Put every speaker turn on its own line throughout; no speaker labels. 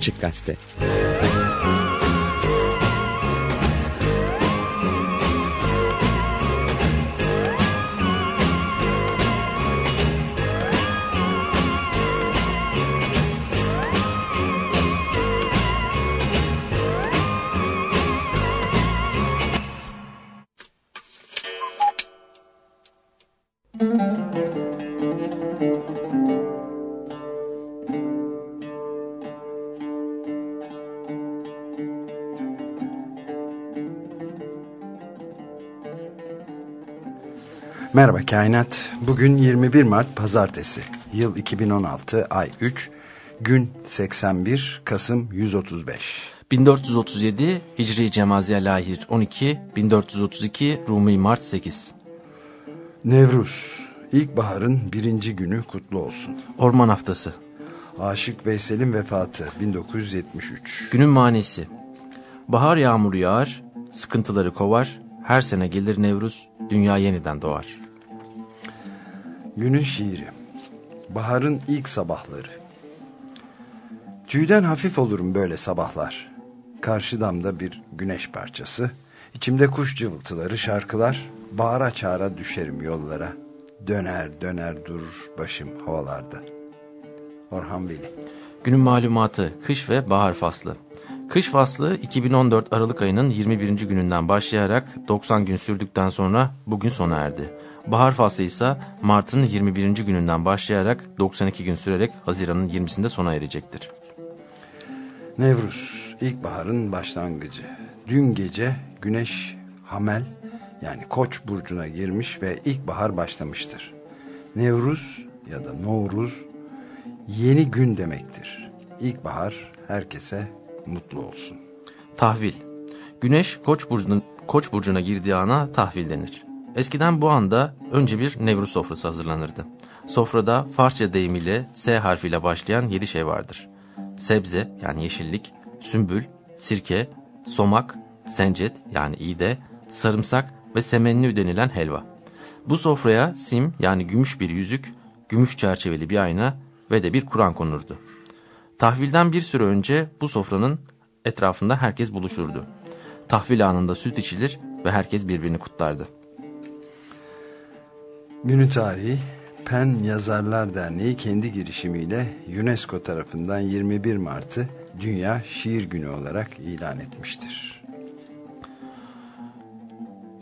Açık Gazete
Kainat. Bugün 21 Mart Pazartesi. Yıl 2016, ay 3, gün 81, Kasım 135.
1437 Hicri Cemaziye Lahir 12, 1432 Rumi Mart 8.
Nevruz, ilkbaharın birinci günü kutlu olsun.
Orman Haftası.
Aşık Veysel'in vefatı 1973.
Günün manisi. Bahar yağmuru yağar, sıkıntıları kovar, her sene gelir Nevruz, dünya yeniden doğar.
Günün şiiri. Baharın ilk sabahları. Tüyden hafif olurum böyle sabahlar. Karşı damda bir güneş parçası. İçimde kuş cıvıltıları, şarkılar. Bağıra çağıra düşerim yollara. Döner döner durur başım havalarda. Orhan Veli.
Günün malumatı, kış ve bahar faslı. Kış faslı 2014 Aralık ayının 21. gününden başlayarak 90 gün sürdükten sonra bugün sona erdi. Bahar faslı ise Mart'ın 21. gününden başlayarak 92 gün sürerek Haziran'ın 20'sinde sona erecektir.
Nevruz, ilkbaharın başlangıcı. Dün gece güneş Hamel yani Koç burcuna girmiş ve ilkbahar başlamıştır. Nevruz ya da Novruz yeni gün demektir. İlkbahar herkese mutlu olsun.
Tahvil. Güneş Koç burcuna, Koç burcuna girdiği ana tahvil denir. Eskiden bu anda önce bir Nevruz sofrası hazırlanırdı. Sofrada Farsça deyimiyle S harfiyle başlayan yedi şey vardır. Sebze yani yeşillik, sümbül, sirke, somak, sencet yani iğde, sarımsak ve semennü denilen helva. Bu sofraya sim yani gümüş bir yüzük, gümüş çerçeveli bir ayna ve de bir Kur'an konurdu. Tahvilden bir süre önce bu sofranın etrafında herkes buluşurdu. Tahvil anında süt içilir ve herkes birbirini kutlardı.
Günü tarihi PEN Yazarlar Derneği kendi girişimiyle UNESCO tarafından 21 Mart'ı Dünya Şiir Günü olarak ilan etmiştir.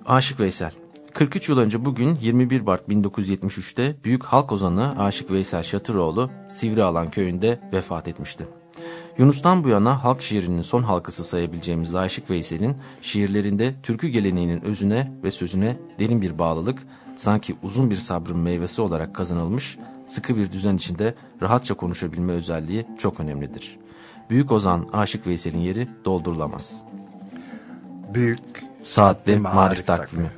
Aşık Veysel 43 yıl önce bugün 21 Mart 1973'te büyük halk ozanı Aşık Veysel Şatıroğlu Sivrialan köyünde vefat etmişti. Yunus'tan bu yana halk şiirinin son halkası sayabileceğimiz Aşık Veysel'in şiirlerinde türkü geleneğinin özüne ve sözüne derin bir bağlılık, sanki uzun bir sabrın meyvesi olarak kazanılmış, sıkı bir düzen içinde rahatça konuşabilme özelliği çok önemlidir. Büyük Ozan Aşık Veysel'in yeri doldurulamaz.
Büyük
Saatli Marif Takvimi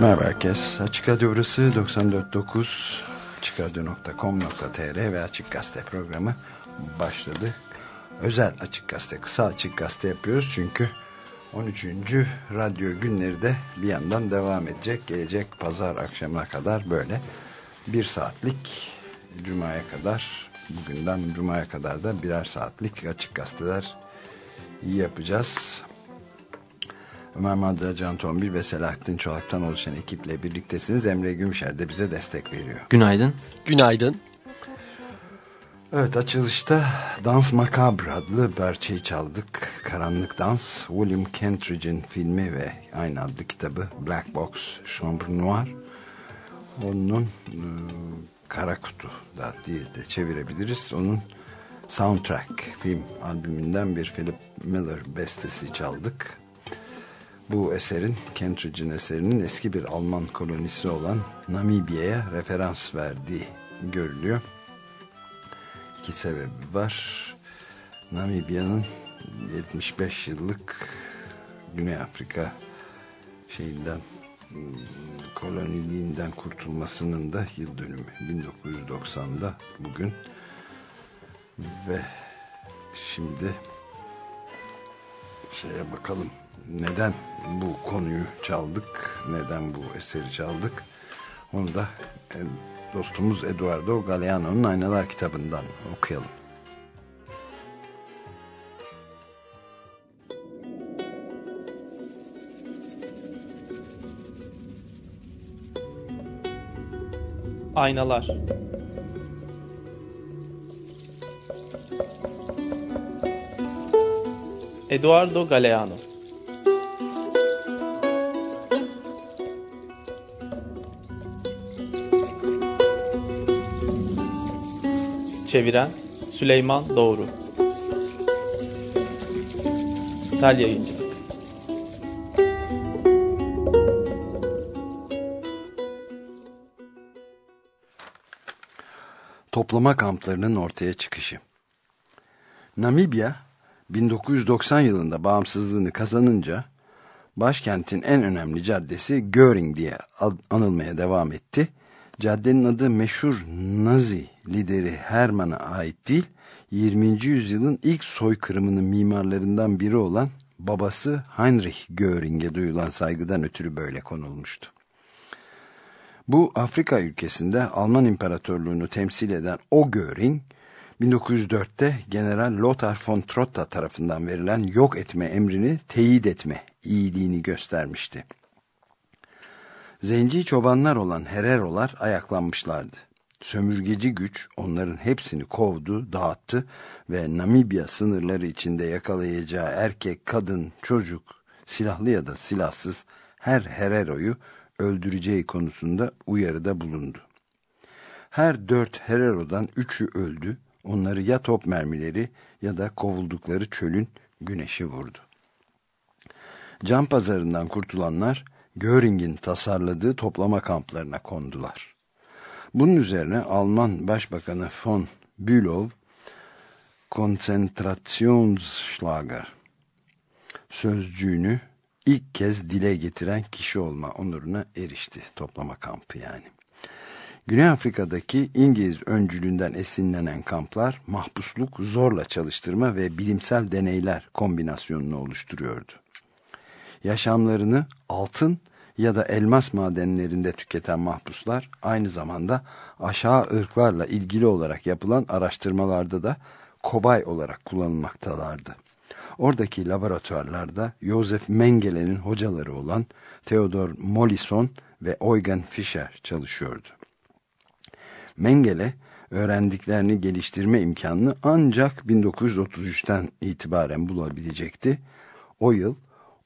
Merhaba herkes. Açık Radyo burası 94.9 açıkradio.com.tr ve Açık Gazete programı başladı. Özel Açık Gazete, kısa Açık Gazete yapıyoruz çünkü 13. radyo günleri de bir yandan devam edecek. Gelecek pazar akşamına kadar böyle bir saatlik Cuma'ya kadar bugünden Cuma'ya kadar da birer saatlik Açık Gazeteler yapacağız. Ömer Madra, Can Tombil ve Selahattin Çolak'tan oluşan ekiple birliktesiniz. Emre Gümüşer de bize destek veriyor.
Günaydın.
Günaydın.
Evet açılışta Dans Macabre adlı parçayı çaldık. Karanlık Dans, William Kentridge'in filmi ve aynı adlı kitabı Black Box Chambre Noir. Onun e, Kara Kutu da diye de çevirebiliriz. Onun soundtrack film albümünden bir Philip Miller bestesi çaldık. Bu eserin, Kentridge'in eserinin eski bir Alman kolonisi olan Namibya'ya referans verdiği görülüyor. İki sebebi var. Namibya'nın 75 yıllık Güney Afrika şeyinden koloniliğinden kurtulmasının da yıl dönümü 1990'da bugün ve şimdi şeye bakalım neden bu konuyu çaldık, neden bu eseri çaldık? Onu da e, dostumuz Eduardo Galeano'nun Aynalar kitabından okuyalım.
Aynalar. Eduardo Galeano Çeviren Süleyman Doğru. Sel Yayıncılık.
Toplama kamplarının ortaya çıkışı. Namibya 1990 yılında bağımsızlığını kazanınca başkentin en önemli caddesi Göring diye anılmaya devam etti. Caddenin adı meşhur Nazi lideri Hermann'a ait değil, 20. yüzyılın ilk soykırımının mimarlarından biri olan babası Heinrich Göring'e duyulan saygıdan ötürü böyle konulmuştu. Bu Afrika ülkesinde Alman İmparatorluğunu temsil eden o Göring, 1904'te General Lothar von Trotta tarafından verilen yok etme emrini teyit etme iyiliğini göstermişti. Zenci çobanlar olan Hererolar ayaklanmışlardı. Sömürgeci güç onların hepsini kovdu, dağıttı ve Namibya sınırları içinde yakalayacağı erkek, kadın, çocuk, silahlı ya da silahsız her Herero'yu öldüreceği konusunda uyarıda bulundu. Her dört Herero'dan üçü öldü, onları ya top mermileri ya da kovuldukları çölün güneşi vurdu. Can pazarından kurtulanlar Göring'in tasarladığı toplama kamplarına kondular. Bunun üzerine Alman Başbakanı von Bülow Konzentrationsschlager sözcüğünü ilk kez dile getiren kişi olma onuruna erişti toplama kampı yani. Güney Afrika'daki İngiliz öncülüğünden esinlenen kamplar mahpusluk, zorla çalıştırma ve bilimsel deneyler kombinasyonunu oluşturuyordu. Yaşamlarını altın ya da elmas madenlerinde tüketen mahpuslar aynı zamanda aşağı ırklarla ilgili olarak yapılan araştırmalarda da kobay olarak kullanılmaktalardı. Oradaki laboratuvarlarda Josef Mengele'nin hocaları olan Theodor Mollison ve Eugen Fischer çalışıyordu. Mengele öğrendiklerini geliştirme imkanını ancak 1933'ten itibaren bulabilecekti. O yıl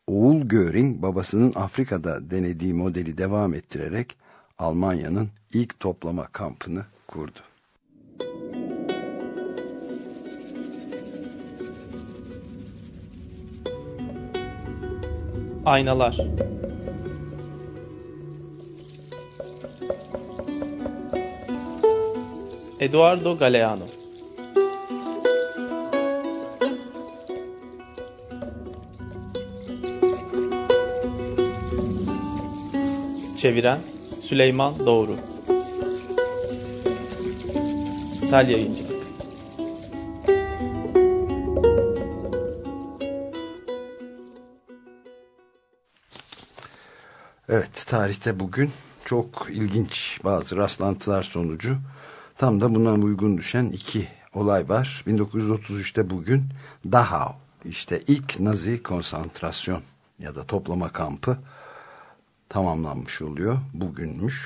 oğul Göring babasının Afrika'da denediği modeli devam ettirerek Almanya'nın ilk toplama kampını kurdu.
Aynalar Eduardo Galeano Çeviren Süleyman Doğru Sel Yayıncılık
Evet tarihte bugün çok ilginç bazı rastlantılar sonucu tam da buna uygun düşen iki olay var. 1933'te bugün Dachau işte ilk Nazi konsantrasyon ya da toplama kampı tamamlanmış oluyor. Bugünmüş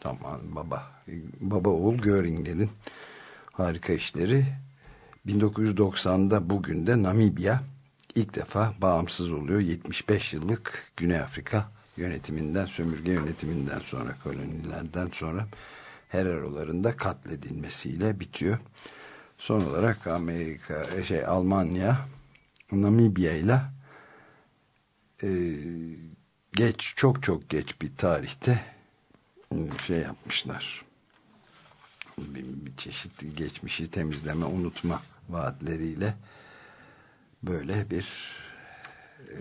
tamam baba baba oğul Göring'lerin harika işleri 1990'da bugün de Namibya ilk defa bağımsız oluyor. 75 yıllık Güney Afrika yönetiminden, sömürge yönetiminden sonra, kolonilerden sonra Hereroların katledilmesiyle bitiyor. Son olarak Amerika, şey Almanya, Namibya ile e, geç, çok çok geç bir tarihte şey yapmışlar. Bir, bir çeşit geçmişi temizleme, unutma vaatleriyle böyle bir e,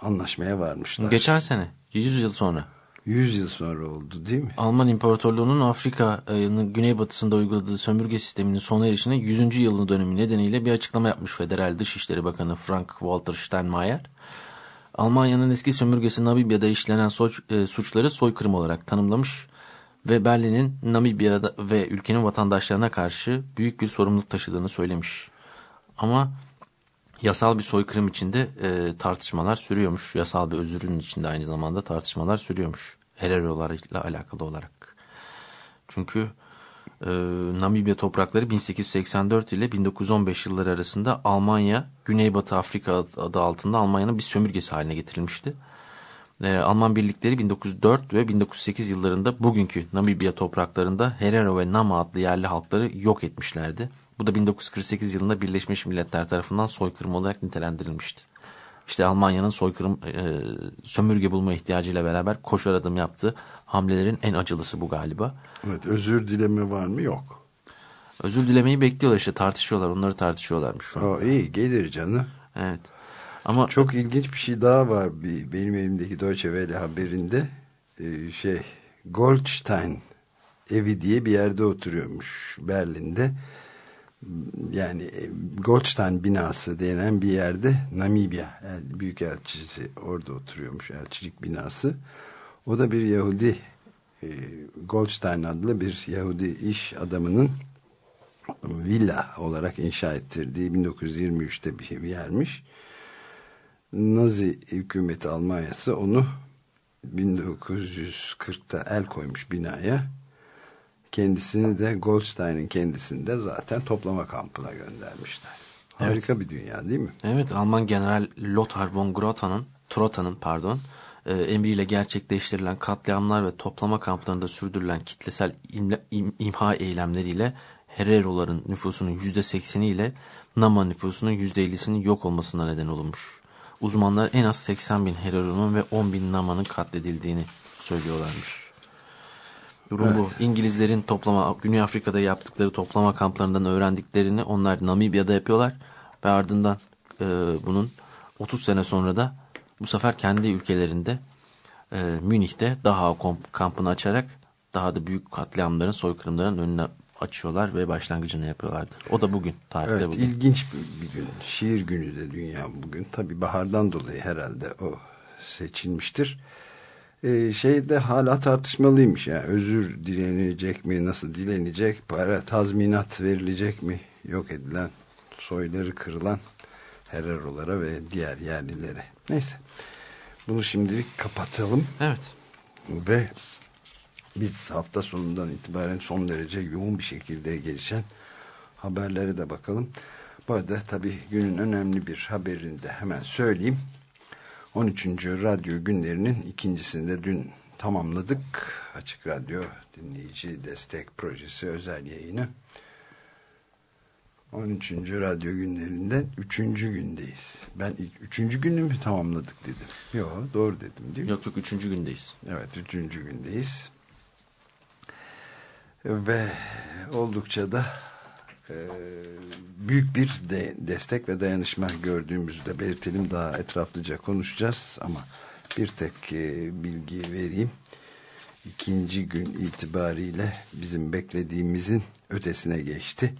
anlaşmaya varmışlar.
Geçen sene 100 yıl sonra.
100 yıl sonra oldu değil mi?
Alman İmparatorluğu'nun Afrika'nın güneybatısında uyguladığı sömürge sisteminin sona erişine 100. yılını dönümü nedeniyle bir açıklama yapmış Federal Dışişleri Bakanı Frank Walter Steinmeier. Almanya'nın eski sömürgesi Namibya'da işlenen suçları soykırım olarak tanımlamış ve Berlin'in Namibya'da ve ülkenin vatandaşlarına karşı büyük bir sorumluluk taşıdığını söylemiş. Ama yasal bir soykırım içinde e, tartışmalar sürüyormuş. Yasal bir özürün içinde aynı zamanda tartışmalar sürüyormuş. Hererolarla alakalı olarak. Çünkü e, Namibya toprakları 1884 ile 1915 yılları arasında Almanya, Güneybatı Afrika adı altında Almanya'nın bir sömürgesi haline getirilmişti. E, Alman birlikleri 1904 ve 1908 yıllarında bugünkü Namibya topraklarında Herero ve Nama adlı yerli halkları yok etmişlerdi. Bu da 1948 yılında Birleşmiş Milletler tarafından soykırım olarak nitelendirilmişti. İşte Almanya'nın soykırım e, sömürge bulma ihtiyacıyla beraber koşar adım yaptığı hamlelerin en acılısı bu galiba.
Evet özür dileme var mı yok.
Özür dilemeyi bekliyorlar işte tartışıyorlar onları tartışıyorlarmış şu an.
İyi gelir canım.
Evet. Ama
çok ilginç bir şey daha var bir, benim elimdeki Deutsche Welle haberinde ee, şey Goldstein evi diye bir yerde oturuyormuş Berlin'de yani e, Goldstein binası denen bir yerde Namibya yani Büyükelçisi orada oturuyormuş elçilik binası. O da bir Yahudi e, Goldstein adlı bir Yahudi iş adamının villa olarak inşa ettirdiği 1923'te bir yermiş. Nazi hükümeti Almanya'sı onu 1940'ta el koymuş binaya kendisini de Goldstein'in kendisini de zaten toplama kampına göndermişler. Harika evet. bir dünya değil mi?
Evet Alman General Lothar von Grota'nın Trota'nın pardon e, emriyle gerçekleştirilen katliamlar ve toplama kamplarında sürdürülen kitlesel imla, im, imha eylemleriyle Hereroların nüfusunun %80'i ile Nama nüfusunun %50'sinin yok olmasına neden olmuş. Uzmanlar en az 80 bin Herero'nun ve 10 bin Nama'nın katledildiğini söylüyorlarmış. Durum evet. bu. İngilizlerin toplama, Güney Afrika'da yaptıkları toplama kamplarından öğrendiklerini onlar Namibya'da yapıyorlar. Ve ardından e, bunun 30 sene sonra da bu sefer kendi ülkelerinde e, Münih'te daha kampını açarak daha da büyük katliamların, soykırımların önüne açıyorlar ve başlangıcını yapıyorlardı. O da bugün, tarihte
evet,
bugün.
ilginç bir, bir gün. Şiir günü de dünya bugün. Tabi bahardan dolayı herhalde o seçilmiştir e, şey de hala tartışmalıymış. Yani özür dilenecek mi, nasıl dilenecek, para tazminat verilecek mi yok edilen, soyları kırılan Herrerolara ve diğer yerlilere. Neyse. Bunu şimdilik kapatalım.
Evet.
Ve biz hafta sonundan itibaren son derece yoğun bir şekilde gelişen haberlere de bakalım. Bu arada tabii günün önemli bir haberini de hemen söyleyeyim. 13. Radyo günlerinin ikincisinde dün tamamladık. Açık Radyo Dinleyici Destek Projesi özel yayını. 13. Radyo günlerinden 3. gündeyiz. Ben 3. günü mü tamamladık dedim. Yok doğru dedim değil mi?
Yok yok üçüncü gündeyiz.
Evet üçüncü gündeyiz. Ve oldukça da büyük bir de, destek ve dayanışma gördüğümüzü de belirtelim. Daha etraflıca konuşacağız ama bir tek e, bilgi vereyim. İkinci gün itibariyle bizim beklediğimizin ötesine geçti.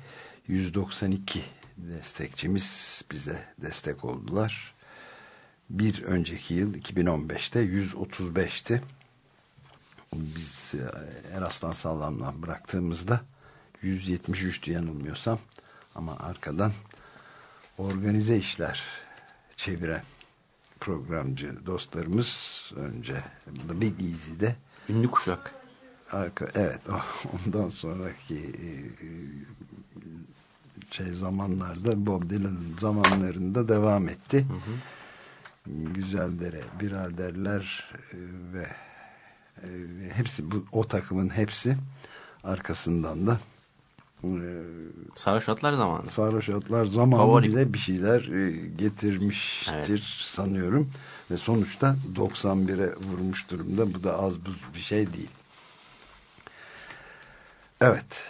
192 destekçimiz bize destek oldular. Bir önceki yıl 2015'te 135'ti. Biz e, Eraslan Sallam'la bıraktığımızda 173'tü yanılmıyorsam. Ama arkadan organize işler çeviren programcı dostlarımız önce The Big Easy'de
Ünlü kuşak.
Arka, evet ondan sonraki e, şey zamanlarda Bob Dylan'ın zamanlarında devam etti. Hı hı. Güzeldere biraderler e, ve e, hepsi bu o takımın hepsi arkasından da
Sarhoş Atlar zamanı.
Sarhoş Atlar zamanı
Favori.
bile bir şeyler getirmiştir evet. sanıyorum. Ve sonuçta 91'e vurmuş durumda. Bu da az buz bir şey değil. Evet.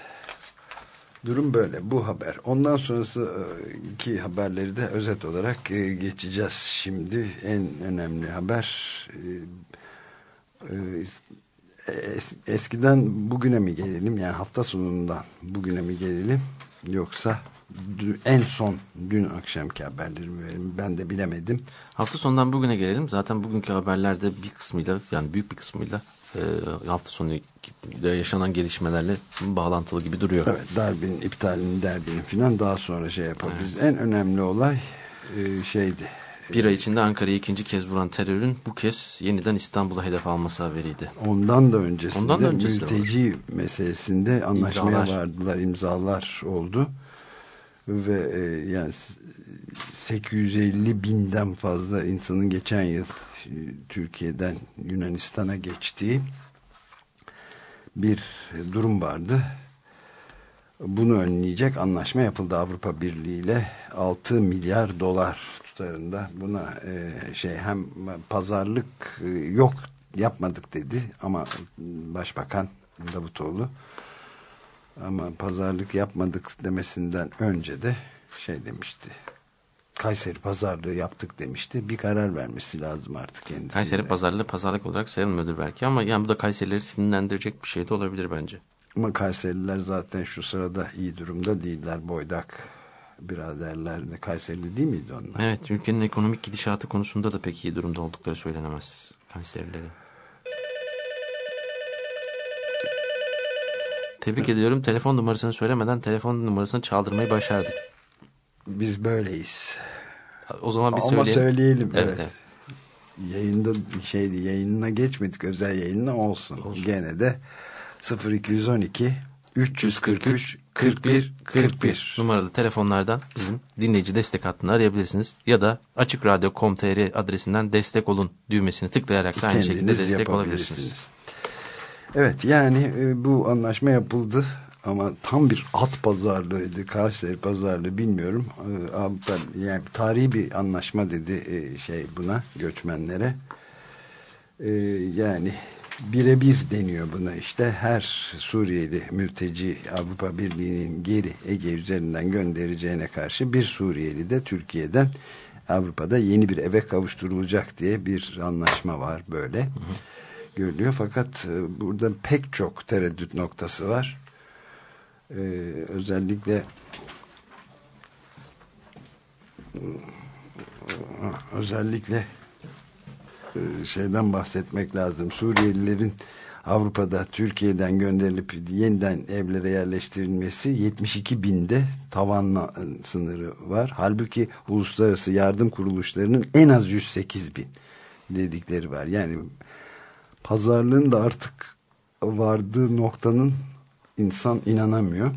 Durum böyle. Bu haber. Ondan sonrası iki haberleri de özet olarak geçeceğiz. Şimdi en önemli haber eskiden bugüne mi gelelim? Yani hafta sonundan bugüne mi gelelim? Yoksa en son dün akşamki haberleri mi verelim? Ben de bilemedim.
Hafta sonundan bugüne gelelim. Zaten bugünkü haberlerde bir kısmıyla yani büyük bir kısmıyla e, hafta sonu yaşanan gelişmelerle bağlantılı gibi duruyor.
Evet darbinin iptalinin derdini falan daha sonra şey yapabiliriz. Evet. En önemli olay e, şeydi.
Bir ay içinde Ankara'yı ikinci kez vuran terörün bu kez yeniden İstanbul'a hedef alması haberiydi.
Ondan da öncesinde Ondan da öncesinde mülteci var. meselesinde anlaşmaya İmzalar. vardılar, imzalar oldu. Ve e, yani 850 binden fazla insanın geçen yıl e, Türkiye'den Yunanistan'a geçtiği bir durum vardı. Bunu önleyecek anlaşma yapıldı Avrupa Birliği ile 6 milyar dolar tutarında buna e, şey hem pazarlık e, yok yapmadık dedi ama Başbakan Davutoğlu ama pazarlık yapmadık demesinden önce de şey demişti Kayseri pazarlığı yaptık demişti. Bir karar vermesi lazım artık kendisi.
Kayseri pazarlığı pazarlık olarak sayılmıyordur belki ama yani bu da Kayserileri sinirlendirecek bir şey de olabilir bence.
Ama Kayseriler zaten şu sırada iyi durumda değiller. Boydak biraderler de Kayserili değil miydi onlar?
Evet ülkenin ekonomik gidişatı konusunda da pek iyi durumda oldukları söylenemez Kayserileri. Tebrik ediyorum. Telefon numarasını söylemeden telefon numarasını çaldırmayı başardık.
Biz böyleyiz.
O zaman bir
söyleyelim. Ama söyleyelim. Evet. evet. Yayında şeydi yayınına geçmedik özel yayınına olsun. olsun. Gene de 0212 343 41 41
numaralı telefonlardan bizim dinleyici destek hattını arayabilirsiniz. Ya da açıkradyo.com.tr adresinden destek olun düğmesini tıklayarak da aynı şekilde destek olabilirsiniz.
Evet yani e, bu anlaşma yapıldı ama tam bir at pazarlığıydı. Kayseri pazarlığı bilmiyorum. E, yani tarihi bir anlaşma dedi e, şey buna göçmenlere. Yani birebir deniyor buna işte. Her Suriyeli mülteci Avrupa Birliği'nin geri Ege üzerinden göndereceğine karşı bir Suriyeli de Türkiye'den Avrupa'da yeni bir eve kavuşturulacak diye bir anlaşma var böyle. Hı hı. görülüyor. Fakat e, burada pek çok tereddüt noktası var. Ee, özellikle özellikle e, şeyden bahsetmek lazım. Suriyelilerin Avrupa'da Türkiye'den gönderilip yeniden evlere yerleştirilmesi 72 binde tavan sınırı var. Halbuki uluslararası yardım kuruluşlarının en az 108 bin dedikleri var. Yani pazarlığın da artık vardığı noktanın insan inanamıyor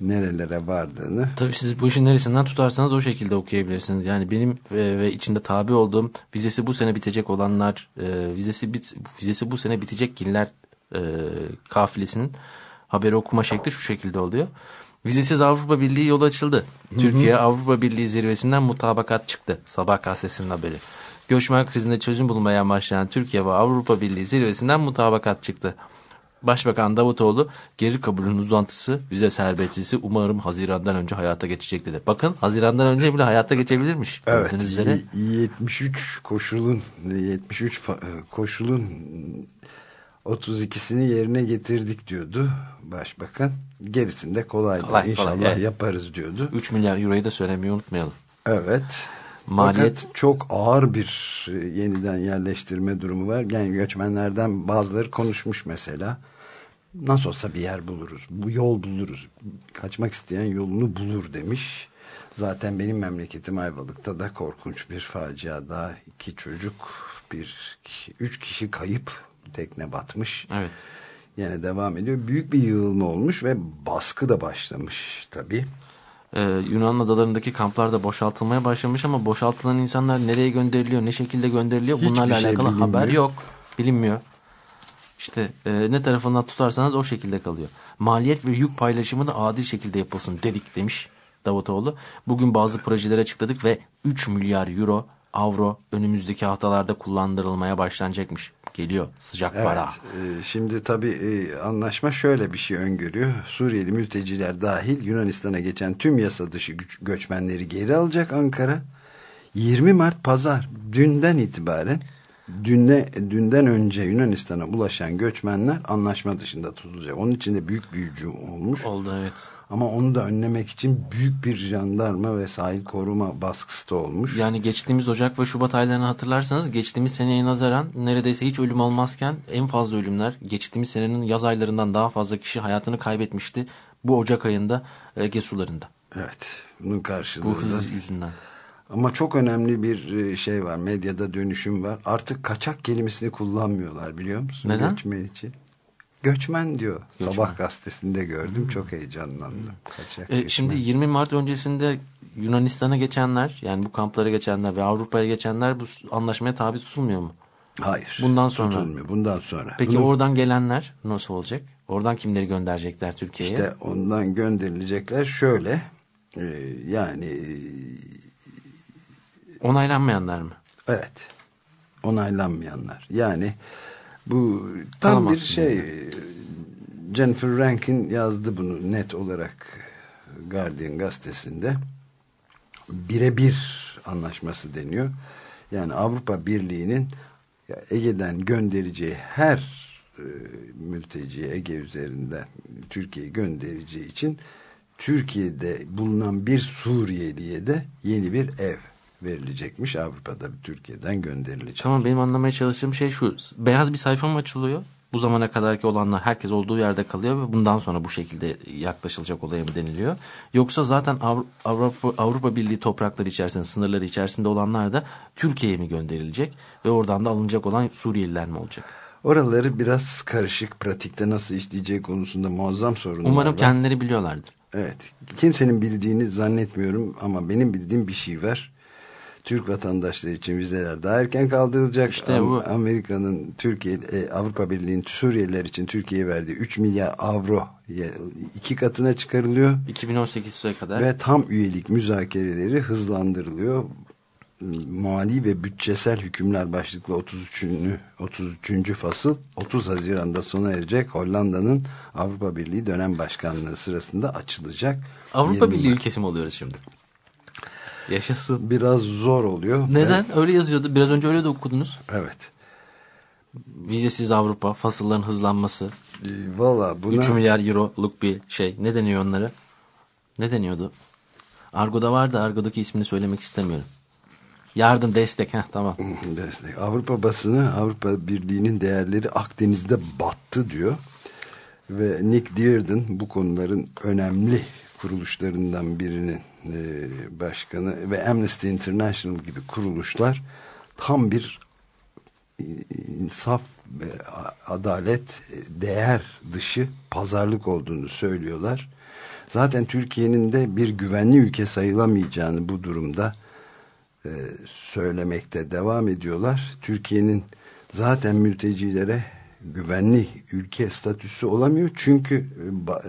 nerelere vardığını.
Tabii siz bu işin neresinden tutarsanız o şekilde okuyabilirsiniz. Yani benim e, ve içinde tabi olduğum vizesi bu sene bitecek olanlar, e, vizesi bit, vizesi bu sene bitecek killer e, kafilesinin haberi okuma şekli şu şekilde oluyor. Vizesiz Avrupa Birliği yolu açıldı. Türkiye Avrupa Birliği zirvesinden mutabakat çıktı. Sabah gazetesinin haberi. Göçmen krizinde çözüm bulmaya başlayan Türkiye ve Avrupa Birliği zirvesinden mutabakat çıktı. Başbakan Davutoğlu geri kabulün uzantısı vize serbestisi umarım Haziran'dan önce hayata geçecek dedi. Bakın Haziran'dan önce bile hayata geçebilirmiş.
Evet üzere. 73 koşulun 73 koşulun 32'sini yerine getirdik diyordu başbakan. Gerisinde kolay, kolay inşallah kolay, evet. yaparız diyordu.
3 milyar euroyu da söylemeyi unutmayalım.
Evet. Maliyet Fakat çok ağır bir e, yeniden yerleştirme durumu var. Yani göçmenlerden bazıları konuşmuş mesela. Nasıl olsa bir yer buluruz. Bu yol buluruz. Kaçmak isteyen yolunu bulur demiş. Zaten benim memleketim Ayvalık'ta da korkunç bir facia daha. iki çocuk, bir kişi, üç kişi kayıp tekne batmış.
Evet.
Yine devam ediyor. Büyük bir yığılma olmuş ve baskı da başlamış tabii.
Ee, Yunan adalarındaki kamplar da boşaltılmaya başlamış ama boşaltılan insanlar nereye gönderiliyor, ne şekilde gönderiliyor Hiçbir bunlarla şey alakalı bilinmiyor. haber yok. Bilinmiyor. İşte e, ne tarafından tutarsanız o şekilde kalıyor. Maliyet ve yük paylaşımı da adil şekilde yapılsın dedik demiş Davutoğlu. Bugün bazı projeler açıkladık ve 3 milyar euro, avro önümüzdeki haftalarda kullandırılmaya başlanacakmış. Geliyor sıcak evet, para.
E, şimdi tabii e, anlaşma şöyle bir şey öngörüyor. Suriyeli mülteciler dahil Yunanistan'a geçen tüm yasa dışı göçmenleri geri alacak Ankara. 20 Mart pazar dünden itibaren Dünde, dünden önce Yunanistan'a ulaşan göçmenler anlaşma dışında tutulacak. Onun için de büyük bir hücum olmuş.
Oldu evet.
Ama onu da önlemek için büyük bir jandarma ve sahil koruma baskısı da olmuş.
Yani geçtiğimiz Ocak ve Şubat aylarını hatırlarsanız geçtiğimiz seneye nazaran neredeyse hiç ölüm olmazken en fazla ölümler geçtiğimiz senenin yaz aylarından daha fazla kişi hayatını kaybetmişti. Bu Ocak ayında Ege sularında.
Evet. Bunun karşılığında.
Bu hız yüzünden.
Ama çok önemli bir e, şey var. Medyada dönüşüm var. Artık kaçak kelimesini kullanmıyorlar biliyor musun?
Neden?
Göçmen için. Göçmen diyor. Göçmen. Sabah gazetesinde gördüm. Hmm. Çok heyecanlandım.
Kaçak e, şimdi 20 Mart öncesinde Yunanistan'a geçenler yani bu kamplara geçenler ve Avrupa'ya geçenler bu anlaşmaya tabi tutulmuyor mu?
Hayır.
Bundan sonra.
Tutulmuyor. Bundan sonra.
Peki Bunu... oradan gelenler nasıl olacak? Oradan kimleri gönderecekler Türkiye'ye?
İşte ondan gönderilecekler şöyle. E, yani
Onaylanmayanlar mı?
Evet. Onaylanmayanlar. Yani bu tam Kalamazsın bir şey yani. Jennifer Rankin yazdı bunu net olarak Guardian gazetesinde. Birebir anlaşması deniyor. Yani Avrupa Birliği'nin Ege'den göndereceği her e, mülteciye Ege üzerinden Türkiye'ye göndereceği için Türkiye'de bulunan bir Suriyeliye de yeni bir ev verilecekmiş. Avrupa'da Türkiye'den gönderilecek.
Tamam benim anlamaya çalıştığım şey şu. Beyaz bir sayfa mı açılıyor? Bu zamana kadarki olanlar herkes olduğu yerde kalıyor ve bundan sonra bu şekilde yaklaşılacak olaya mı deniliyor? Yoksa zaten Avrupa, Avrupa Birliği toprakları içerisinde, sınırları içerisinde olanlar da Türkiye'ye mi gönderilecek ve oradan da alınacak olan Suriyeliler mi olacak?
Oraları biraz karışık, pratikte nasıl işleyeceği konusunda muazzam sorunlar
Umarım var. kendileri biliyorlardır.
Evet. Kimsenin bildiğini zannetmiyorum ama benim bildiğim bir şey var. Türk vatandaşları için vizeler daha erken kaldırılacak. İşte bu. Amerika'nın Türkiye e, Avrupa Birliği'nin Suriyeliler için Türkiye'ye verdiği 3 milyar avro iki katına çıkarılıyor.
2018'e kadar.
Ve tam üyelik müzakereleri hızlandırılıyor. Mali ve bütçesel hükümler başlıklı 33. 33. fasıl 30 Haziran'da sona erecek Hollanda'nın Avrupa Birliği dönem başkanlığı sırasında açılacak.
Avrupa Birliği ülkesi mi oluyoruz şimdi? Yaşasın.
Biraz zor oluyor.
Neden? Evet. Öyle yazıyordu. Biraz önce öyle de okudunuz.
Evet.
Vizesiz Avrupa, fasılların hızlanması.
E, Valla buna...
3 milyar euroluk bir şey. Ne deniyor onları? Ne deniyordu? Argo'da vardı. Argo'daki ismini söylemek istemiyorum. Yardım, destek. Heh, tamam.
Destek. Avrupa basını Avrupa Birliği'nin değerleri Akdeniz'de battı diyor. Ve Nick Dearden bu konuların önemli kuruluşlarından birinin e, başkanı ve Amnesty International gibi kuruluşlar tam bir e, insaf ve adalet e, değer dışı pazarlık olduğunu söylüyorlar. Zaten Türkiye'nin de bir güvenli ülke sayılamayacağını bu durumda e, söylemekte devam ediyorlar. Türkiye'nin zaten mültecilere güvenli ülke statüsü olamıyor. Çünkü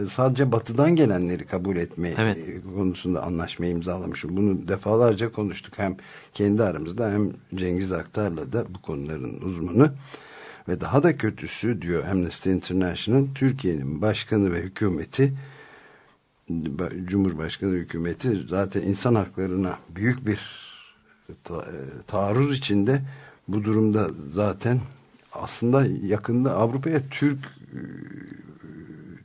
e, sadece batıdan gelenleri kabul etme
evet.
konusunda anlaşma imzalamışım. Bunu defalarca konuştuk hem kendi aramızda hem Cengiz Aktar'la da bu konuların uzmanı. Ve daha da kötüsü diyor Amnesty International Türkiye'nin başkanı ve hükümeti Cumhurbaşkanı hükümeti zaten insan haklarına büyük bir e, taarruz içinde bu durumda zaten aslında yakında Avrupa'ya Türk e,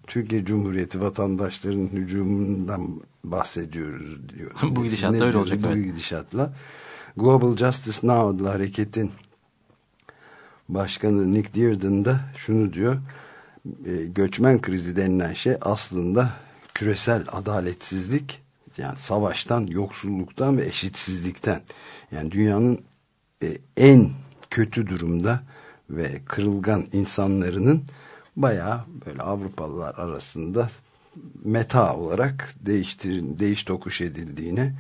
Türkiye Cumhuriyeti vatandaşlarının hücumundan bahsediyoruz diyor.
bu gidişatla öyle olacak.
Bu evet. gidişatla Global Justice Now adlı hareketin başkanı Nick Dearden da şunu diyor e, göçmen krizi denilen şey aslında küresel adaletsizlik yani savaştan, yoksulluktan ve eşitsizlikten yani dünyanın e, en kötü durumda ve kırılgan insanlarının bayağı böyle Avrupalılar arasında meta olarak değiştir, değiş tokuş edildiğine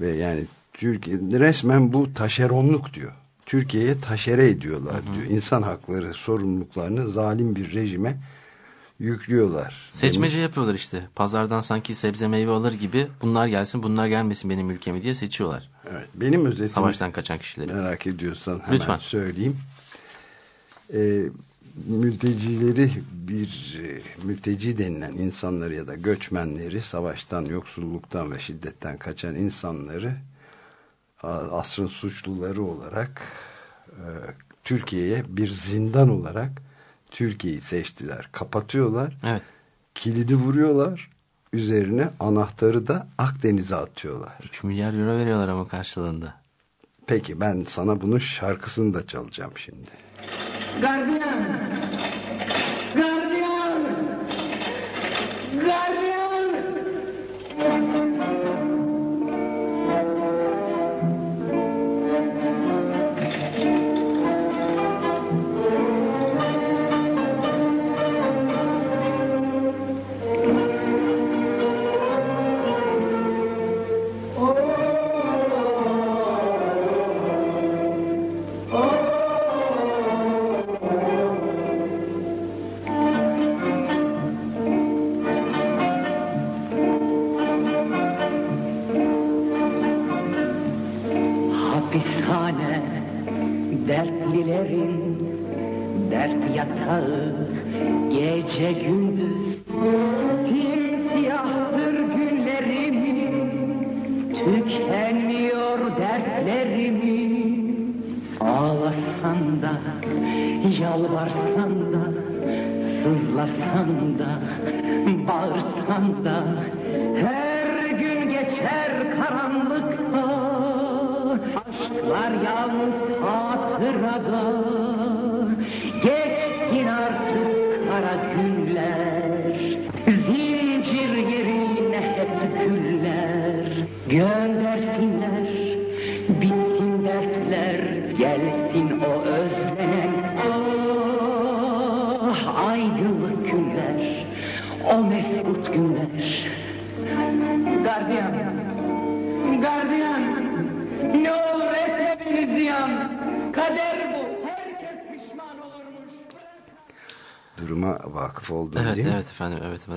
ve yani Türkiye resmen bu taşeronluk diyor. Türkiye'ye taşere ediyorlar hı hı. diyor. İnsan hakları sorumluluklarını zalim bir rejime yüklüyorlar.
Seçmece benim... yapıyorlar işte. Pazardan sanki sebze meyve alır gibi bunlar gelsin bunlar gelmesin benim ülkemi diye seçiyorlar.
Evet, benim özetim.
Savaştan kaçan kişileri.
Merak ediyorsan hemen
Lütfen.
söyleyeyim. Ee, mültecileri bir e, mülteci denilen insanları ya da göçmenleri savaştan, yoksulluktan ve şiddetten kaçan insanları asrın suçluları olarak e, Türkiye'ye bir zindan olarak Türkiye'yi seçtiler. Kapatıyorlar.
Evet.
Kilidi vuruyorlar. Üzerine anahtarı da Akdeniz'e atıyorlar.
3 milyar euro veriyorlar ama karşılığında.
Peki ben sana bunun şarkısını da çalacağım şimdi.
Gardiyan! Gardiyan! hastane Dertlilerin dert yatağı Gece gündüz. Simsiyahtır günlerimiz Tükenmiyor dertlerimiz. Ağlasan da yalvarsan da Sızlasan da bağırsan da Aşklar yalnız hatırada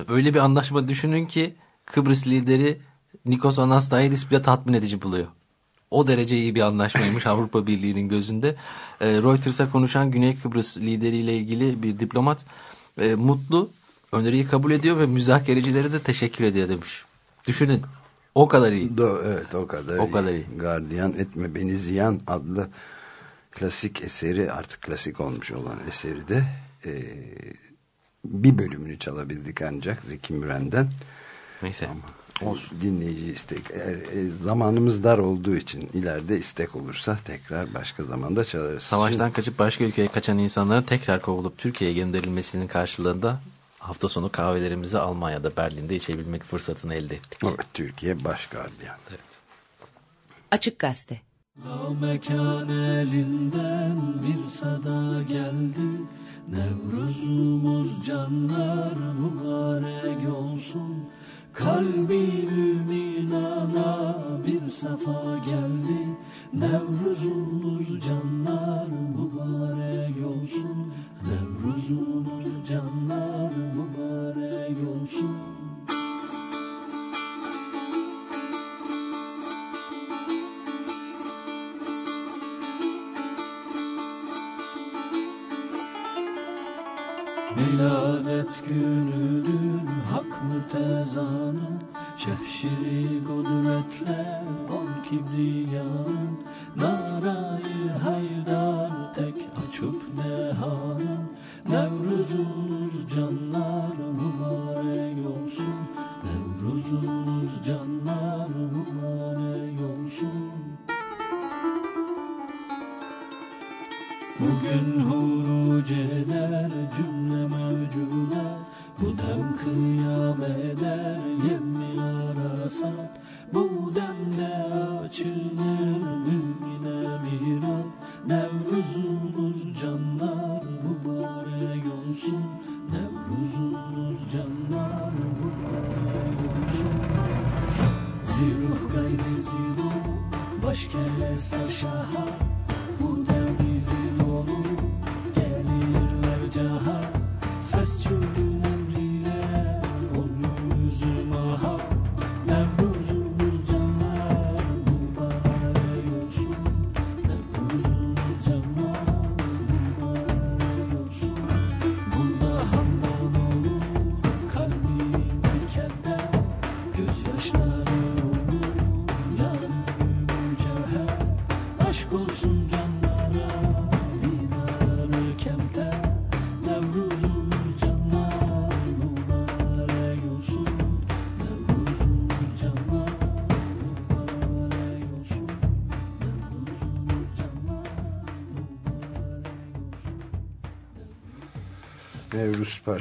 öyle bir anlaşma düşünün ki Kıbrıs lideri Nikos Anastasiadis bile tatmin edici buluyor. O derece iyi bir anlaşmaymış Avrupa Birliği'nin gözünde. E, Reuters'a konuşan Güney Kıbrıs lideriyle ilgili bir diplomat e, mutlu, öneriyi kabul ediyor ve müzakerecilere de teşekkür ediyor demiş. Düşünün o kadar iyi.
Do, evet o kadar,
o
iyi.
kadar iyi.
Gardiyan etme beni ziyan adlı klasik eseri artık klasik olmuş olan eseri de e, bir bölümünü çalabildik ancak Zeki Müren'den.
Neyse.
dinleyici istek. Eğer, e, zamanımız dar olduğu için ileride istek olursa tekrar başka zamanda çalarız.
Savaştan kaçıp başka ülkeye kaçan insanların tekrar kovulup Türkiye'ye gönderilmesinin karşılığında hafta sonu kahvelerimizi Almanya'da Berlin'de içebilmek fırsatını elde ettik.
Evet, Türkiye baş gardiyan.
Evet.
Açık Gazete
O mekan elinden bir sada geldi Nevruzumuz canlar mübarek olsun. Kalbi mümin ana bir safa geldi. Nevruzumuz canlar mübarek olsun. Nevruzumuz canlar mübarek olsun kudretle ol kibriyanın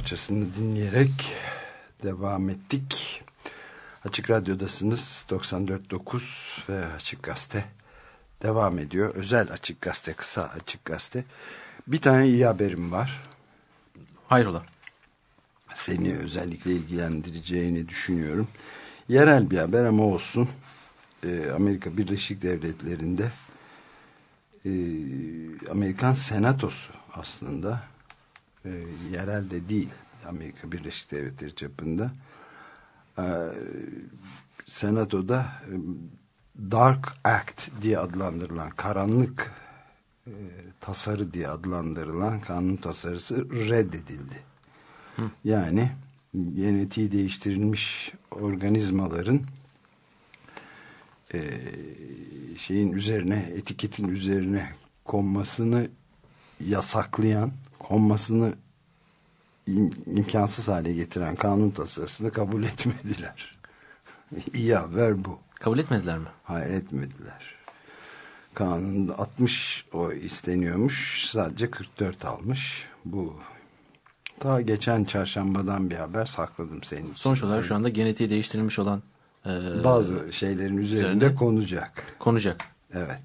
parçasını dinleyerek devam ettik. Açık Radyo'dasınız 94.9 ve Açık Gazete devam ediyor. Özel Açık Gazete, kısa Açık Gazete. Bir tane iyi haberim var.
Hayrola?
Seni özellikle ilgilendireceğini düşünüyorum. Yerel bir haber ama olsun. Ee, Amerika Birleşik Devletleri'nde e, Amerikan Senatosu aslında e, yerel de değil. Amerika Birleşik Devletleri çapında. E, Senato'da e, Dark Act diye adlandırılan karanlık e, tasarı diye adlandırılan kanun tasarısı reddedildi. Yani genetiği değiştirilmiş organizmaların e, şeyin üzerine etiketin üzerine konmasını yasaklayan konmasını im- imkansız hale getiren kanun tasarısını kabul etmediler. İyi haber bu.
Kabul etmediler mi?
Hayır etmediler. Kanunda 60 o isteniyormuş. Sadece 44 almış. Bu ta geçen çarşambadan bir haber sakladım senin için.
Sonuç olarak şu anda genetiği değiştirilmiş olan e,
Bazı şeylerin üzerinde
üzerine-
konacak.
konacak.
Evet.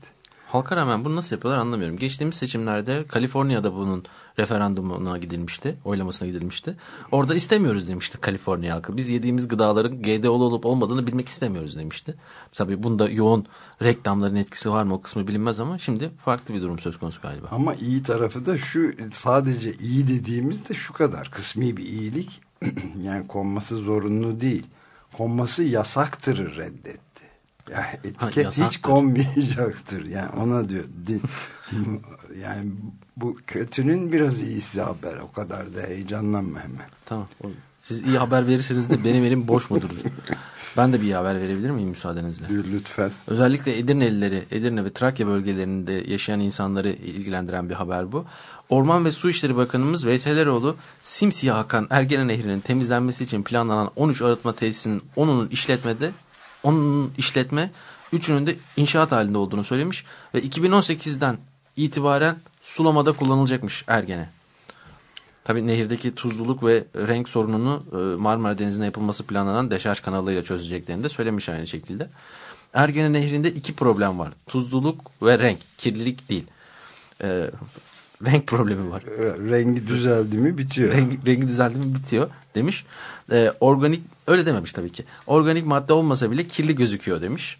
Halka rağmen bunu nasıl yapıyorlar anlamıyorum. Geçtiğimiz seçimlerde Kaliforniya'da bunun referandumuna gidilmişti, oylamasına gidilmişti. Orada istemiyoruz demişti Kaliforniya halkı. Biz yediğimiz gıdaların GDO'lu olup olmadığını bilmek istemiyoruz demişti. Tabii bunda yoğun reklamların etkisi var mı o kısmı bilinmez ama şimdi farklı bir durum söz konusu galiba.
Ama iyi tarafı da şu sadece iyi dediğimiz de şu kadar kısmi bir iyilik. yani konması zorunlu değil. Konması yasaktır reddetti. Yani etiket hiç
yasaktır.
konmayacaktır. Yani ona diyor. Di- yani bu kötünün biraz iyisi haber. O kadar da heyecanlanma hemen.
Tamam. Siz iyi haber verirsiniz de benim elim boş mu durur? Ben de bir haber verebilir miyim müsaadenizle?
Lütfen.
Özellikle Edirnelileri, Edirne ve Trakya bölgelerinde yaşayan insanları ilgilendiren bir haber bu. Orman ve Su İşleri Bakanımız Veysel Eroğlu, simsiyah akan Ergene Nehri'nin temizlenmesi için planlanan 13 arıtma tesisinin 10'unun işletmede, 10'unun işletme, 3'ünün de inşaat halinde olduğunu söylemiş ve 2018'den itibaren sulamada kullanılacakmış Ergene. Tabii nehirdeki tuzluluk ve renk sorununu e, Marmara Denizi'ne yapılması planlanan deşarj kanalıyla çözeceklerini de söylemiş aynı şekilde. Ergene Nehri'nde iki problem var. Tuzluluk ve renk. Kirlilik değil. E, renk problemi var.
Rengi düzeldi mi bitiyor.
Rengi, rengi düzeldi mi bitiyor demiş. E, organik öyle dememiş tabii ki. Organik madde olmasa bile kirli gözüküyor demiş.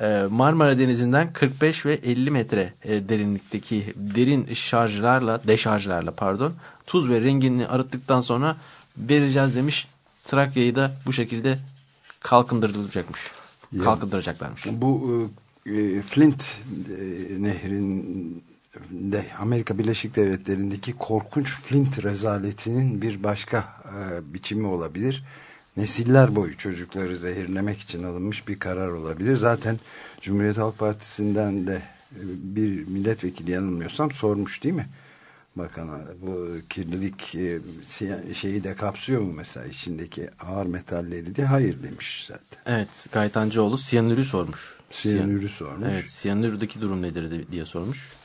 E, Marmara Denizi'nden 45 ve 50 metre e, derinlikteki derin şarjlarla, deşarjlarla pardon, tuz ve rengini arıttıktan sonra vereceğiz demiş. Trakya'yı da bu şekilde kalkındırılacakmış.
Ya.
Kalkındıracaklarmış.
Bu e, Flint e, nehrinde Amerika Birleşik Devletleri'ndeki korkunç Flint rezaletinin bir başka e, biçimi olabilir. Nesiller boyu çocukları zehirlemek için alınmış bir karar olabilir. Zaten Cumhuriyet Halk Partisi'nden de e, bir milletvekili yanılmıyorsam sormuş değil mi? Bakana bu kirlilik e, şeyi de kapsıyor mu mesela içindeki ağır metalleri de hayır demiş zaten.
Evet Gaytancıoğlu siyanürü sormuş.
Siyanürü sormuş.
Evet siyanürdeki durum nedir de- diye sormuş.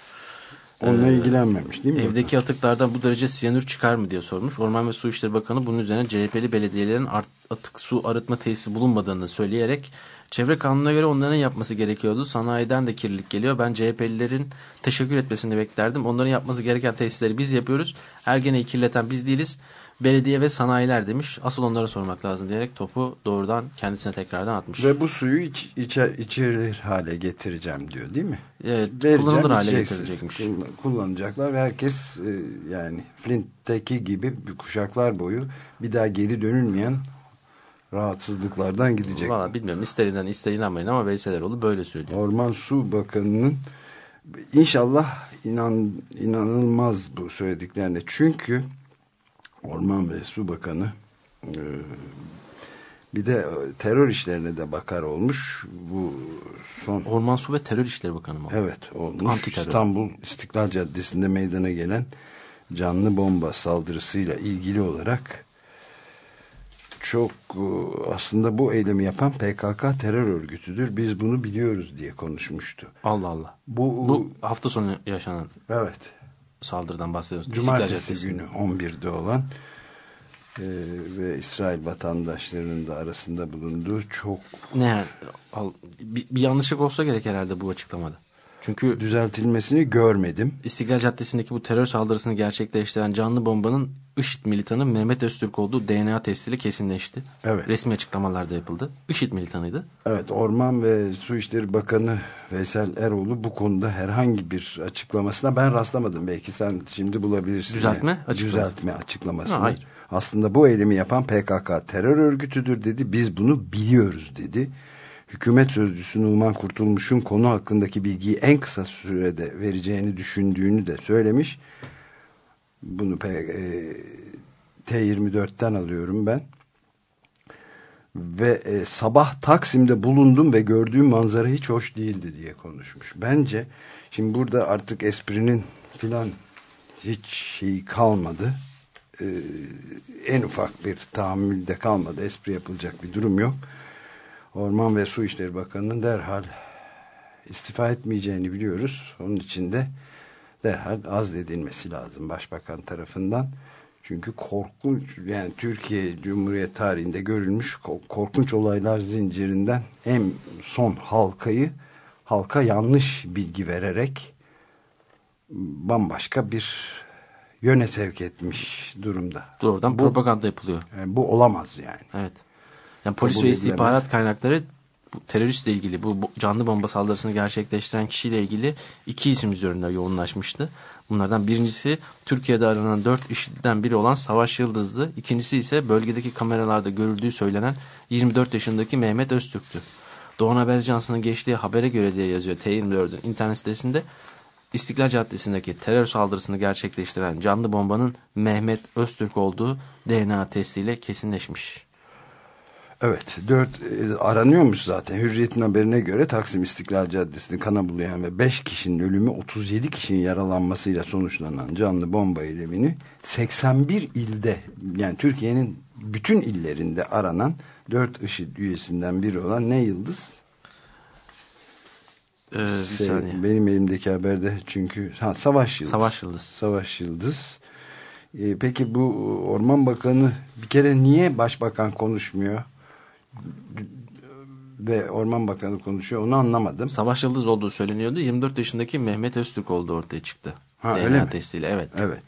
Onunla
Ee,
ilgilenmemiş değil mi?
Evdeki atıklardan bu derece siyanür çıkar mı diye sormuş. Orman ve Su İşleri Bakanı bunun üzerine CHP'li belediyelerin atık su arıtma tesisi bulunmadığını söyleyerek çevre kanununa göre onların yapması gerekiyordu. Sanayiden de kirlilik geliyor. Ben CHP'lilerin teşekkür etmesini beklerdim. Onların yapması gereken tesisleri biz yapıyoruz. Ergene'yi kirleten biz değiliz. Belediye ve sanayiler demiş. Asıl onlara sormak lazım diyerek topu doğrudan kendisine tekrardan atmış.
Ve bu suyu iç, içe, içilir hale getireceğim diyor değil mi?
Evet,
Vereceğim,
kullanılır hale getirecekmiş.
Kullan- Kullanacaklar ve herkes e, yani Flint'teki gibi kuşaklar boyu bir daha geri dönülmeyen rahatsızlıklardan gidecek.
Valla bilmiyorum ister inan ister inanmayın ama Veysel Eroğlu böyle söylüyor.
Orman Su Bakanı'nın inşallah inan, inanılmaz bu söylediklerine. Çünkü Orman ve Su Bakanı e, bir de terör işlerine de bakar olmuş. Bu son
Orman Su ve Terör İşleri Bakanı mı?
Evet olmuş.
Antiterör.
İstanbul İstiklal Caddesi'nde meydana gelen canlı bomba saldırısıyla ilgili olarak çok e, aslında bu eylemi yapan PKK terör örgütüdür. Biz bunu biliyoruz diye konuşmuştu.
Allah Allah.
Bu,
Bu hafta sonu yaşanan
evet
saldırıdan bahsediyoruz.
Cumartesi günü 11'de olan e, ve İsrail vatandaşlarının da arasında bulunduğu çok
Ne? Al- Bir, bir yanlışlık olsa gerek herhalde bu açıklamada. Çünkü
düzeltilmesini görmedim.
İstiklal Caddesi'ndeki bu terör saldırısını gerçekleştiren canlı bombanın IŞİD militanı Mehmet Öztürk olduğu DNA testiyle kesinleşti.
Evet.
Resmi açıklamalarda yapıldı. IŞİD militanıydı.
Evet Orman ve Su İşleri Bakanı Veysel Eroğlu bu konuda herhangi bir açıklamasına ben rastlamadım. Belki sen şimdi bulabilirsin.
Düzeltme açıklaması.
Düzeltme açıklamasını.
Ha, hayır.
Aslında bu eylemi yapan PKK terör örgütüdür dedi. Biz bunu biliyoruz dedi. Hükümet sözcüsü Numan Kurtulmuş'un konu hakkındaki bilgiyi en kısa sürede vereceğini düşündüğünü de söylemiş. Bunu e, T24'ten alıyorum ben ve e, sabah Taksim'de bulundum ve gördüğüm manzara hiç hoş değildi diye konuşmuş. Bence şimdi burada artık esprinin filan hiç şeyi kalmadı. Ee, en ufak bir tahammülde kalmadı. Espri yapılacak bir durum yok. Orman ve Su İşleri Bakanı'nın derhal istifa etmeyeceğini biliyoruz. Onun için de derhal azledilmesi lazım Başbakan tarafından. Çünkü korkunç yani Türkiye Cumhuriyet tarihinde görülmüş ko- korkunç olaylar zincirinden en son halkayı halka yanlış bilgi vererek bambaşka bir yöne sevk etmiş durumda.
Doğrudan
Bu-
propaganda yapılıyor.
Yani bu olamaz yani.
Evet. Yani polis ve
edilemez.
istihbarat kaynakları bu teröristle ilgili bu canlı bomba saldırısını gerçekleştiren kişiyle ilgili iki isim üzerinde yoğunlaşmıştı. Bunlardan birincisi Türkiye'de aranan dört işliden biri olan Savaş Yıldızlı. İkincisi ise bölgedeki kameralarda görüldüğü söylenen 24 yaşındaki Mehmet Öztürk'tü. Doğan Haber Ajansı'nın geçtiği habere göre diye yazıyor T24'ün internet sitesinde. İstiklal Caddesi'ndeki terör saldırısını gerçekleştiren canlı bombanın Mehmet Öztürk olduğu DNA testiyle kesinleşmiş.
Evet, dört e, aranıyormuş zaten. Hürriyet'in haberine göre Taksim İstiklal Caddesi'nde kana bulayan ve 5 kişinin ölümü 37 kişinin yaralanmasıyla sonuçlanan canlı bomba eylemini 81 ilde yani Türkiye'nin bütün illerinde aranan 4 IŞİD üyesinden biri olan ne yıldız?
Ee, bir
Şey,
saniye.
benim elimdeki haberde çünkü ha, Savaş Yıldız.
Savaş Yıldız.
Savaş Yıldız. Ee, peki bu Orman Bakanı bir kere niye Başbakan konuşmuyor? Ve Orman Bakanı konuşuyor onu anlamadım.
Savaş Yıldız olduğu söyleniyordu. 24 yaşındaki Mehmet Öztürk olduğu ortaya çıktı.
Ha,
DNA
öyle mi?
testiyle evet.
Evet.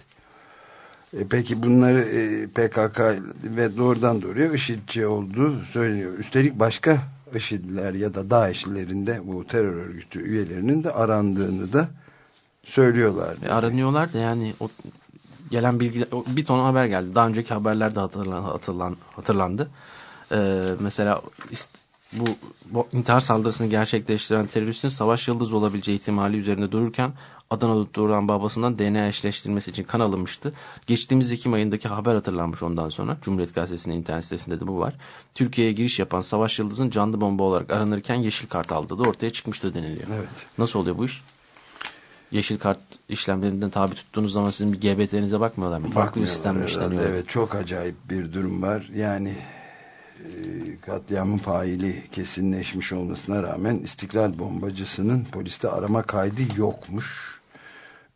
E, peki bunları e, PKK ve doğrudan doğruya IŞİD'ci olduğu söyleniyor. Üstelik başka IŞİD'ler ya da DAEŞ'lerin de bu terör örgütü üyelerinin de arandığını da söylüyorlar.
E, aranıyorlar da yani o gelen bilgi bir ton haber geldi. Daha önceki haberlerde hatırlan, hatırlan, hatırlandı. Ee, mesela bu, bu intihar saldırısını gerçekleştiren teröristin Savaş Yıldız olabileceği ihtimali üzerinde dururken Adana'da doğuran babasından DNA eşleştirilmesi için kan alınmıştı. Geçtiğimiz Ekim ayındaki haber hatırlanmış ondan sonra. Cumhuriyet Gazetesi'nin internet sitesinde de bu var. Türkiye'ye giriş yapan Savaş Yıldız'ın canlı bomba olarak aranırken yeşil kart aldığı da ortaya çıkmıştı deniliyor.
Evet.
Nasıl oluyor bu iş? Yeşil kart işlemlerinden tabi tuttuğunuz zaman sizin bir GBT'nize bakmıyorlar mı? Farklı bir
Bakmıyorlar
sistem mi
herhalde.
işleniyor?
Evet çok acayip bir durum var. Yani e, katliamın faili kesinleşmiş olmasına rağmen istiklal bombacısının poliste arama kaydı yokmuş.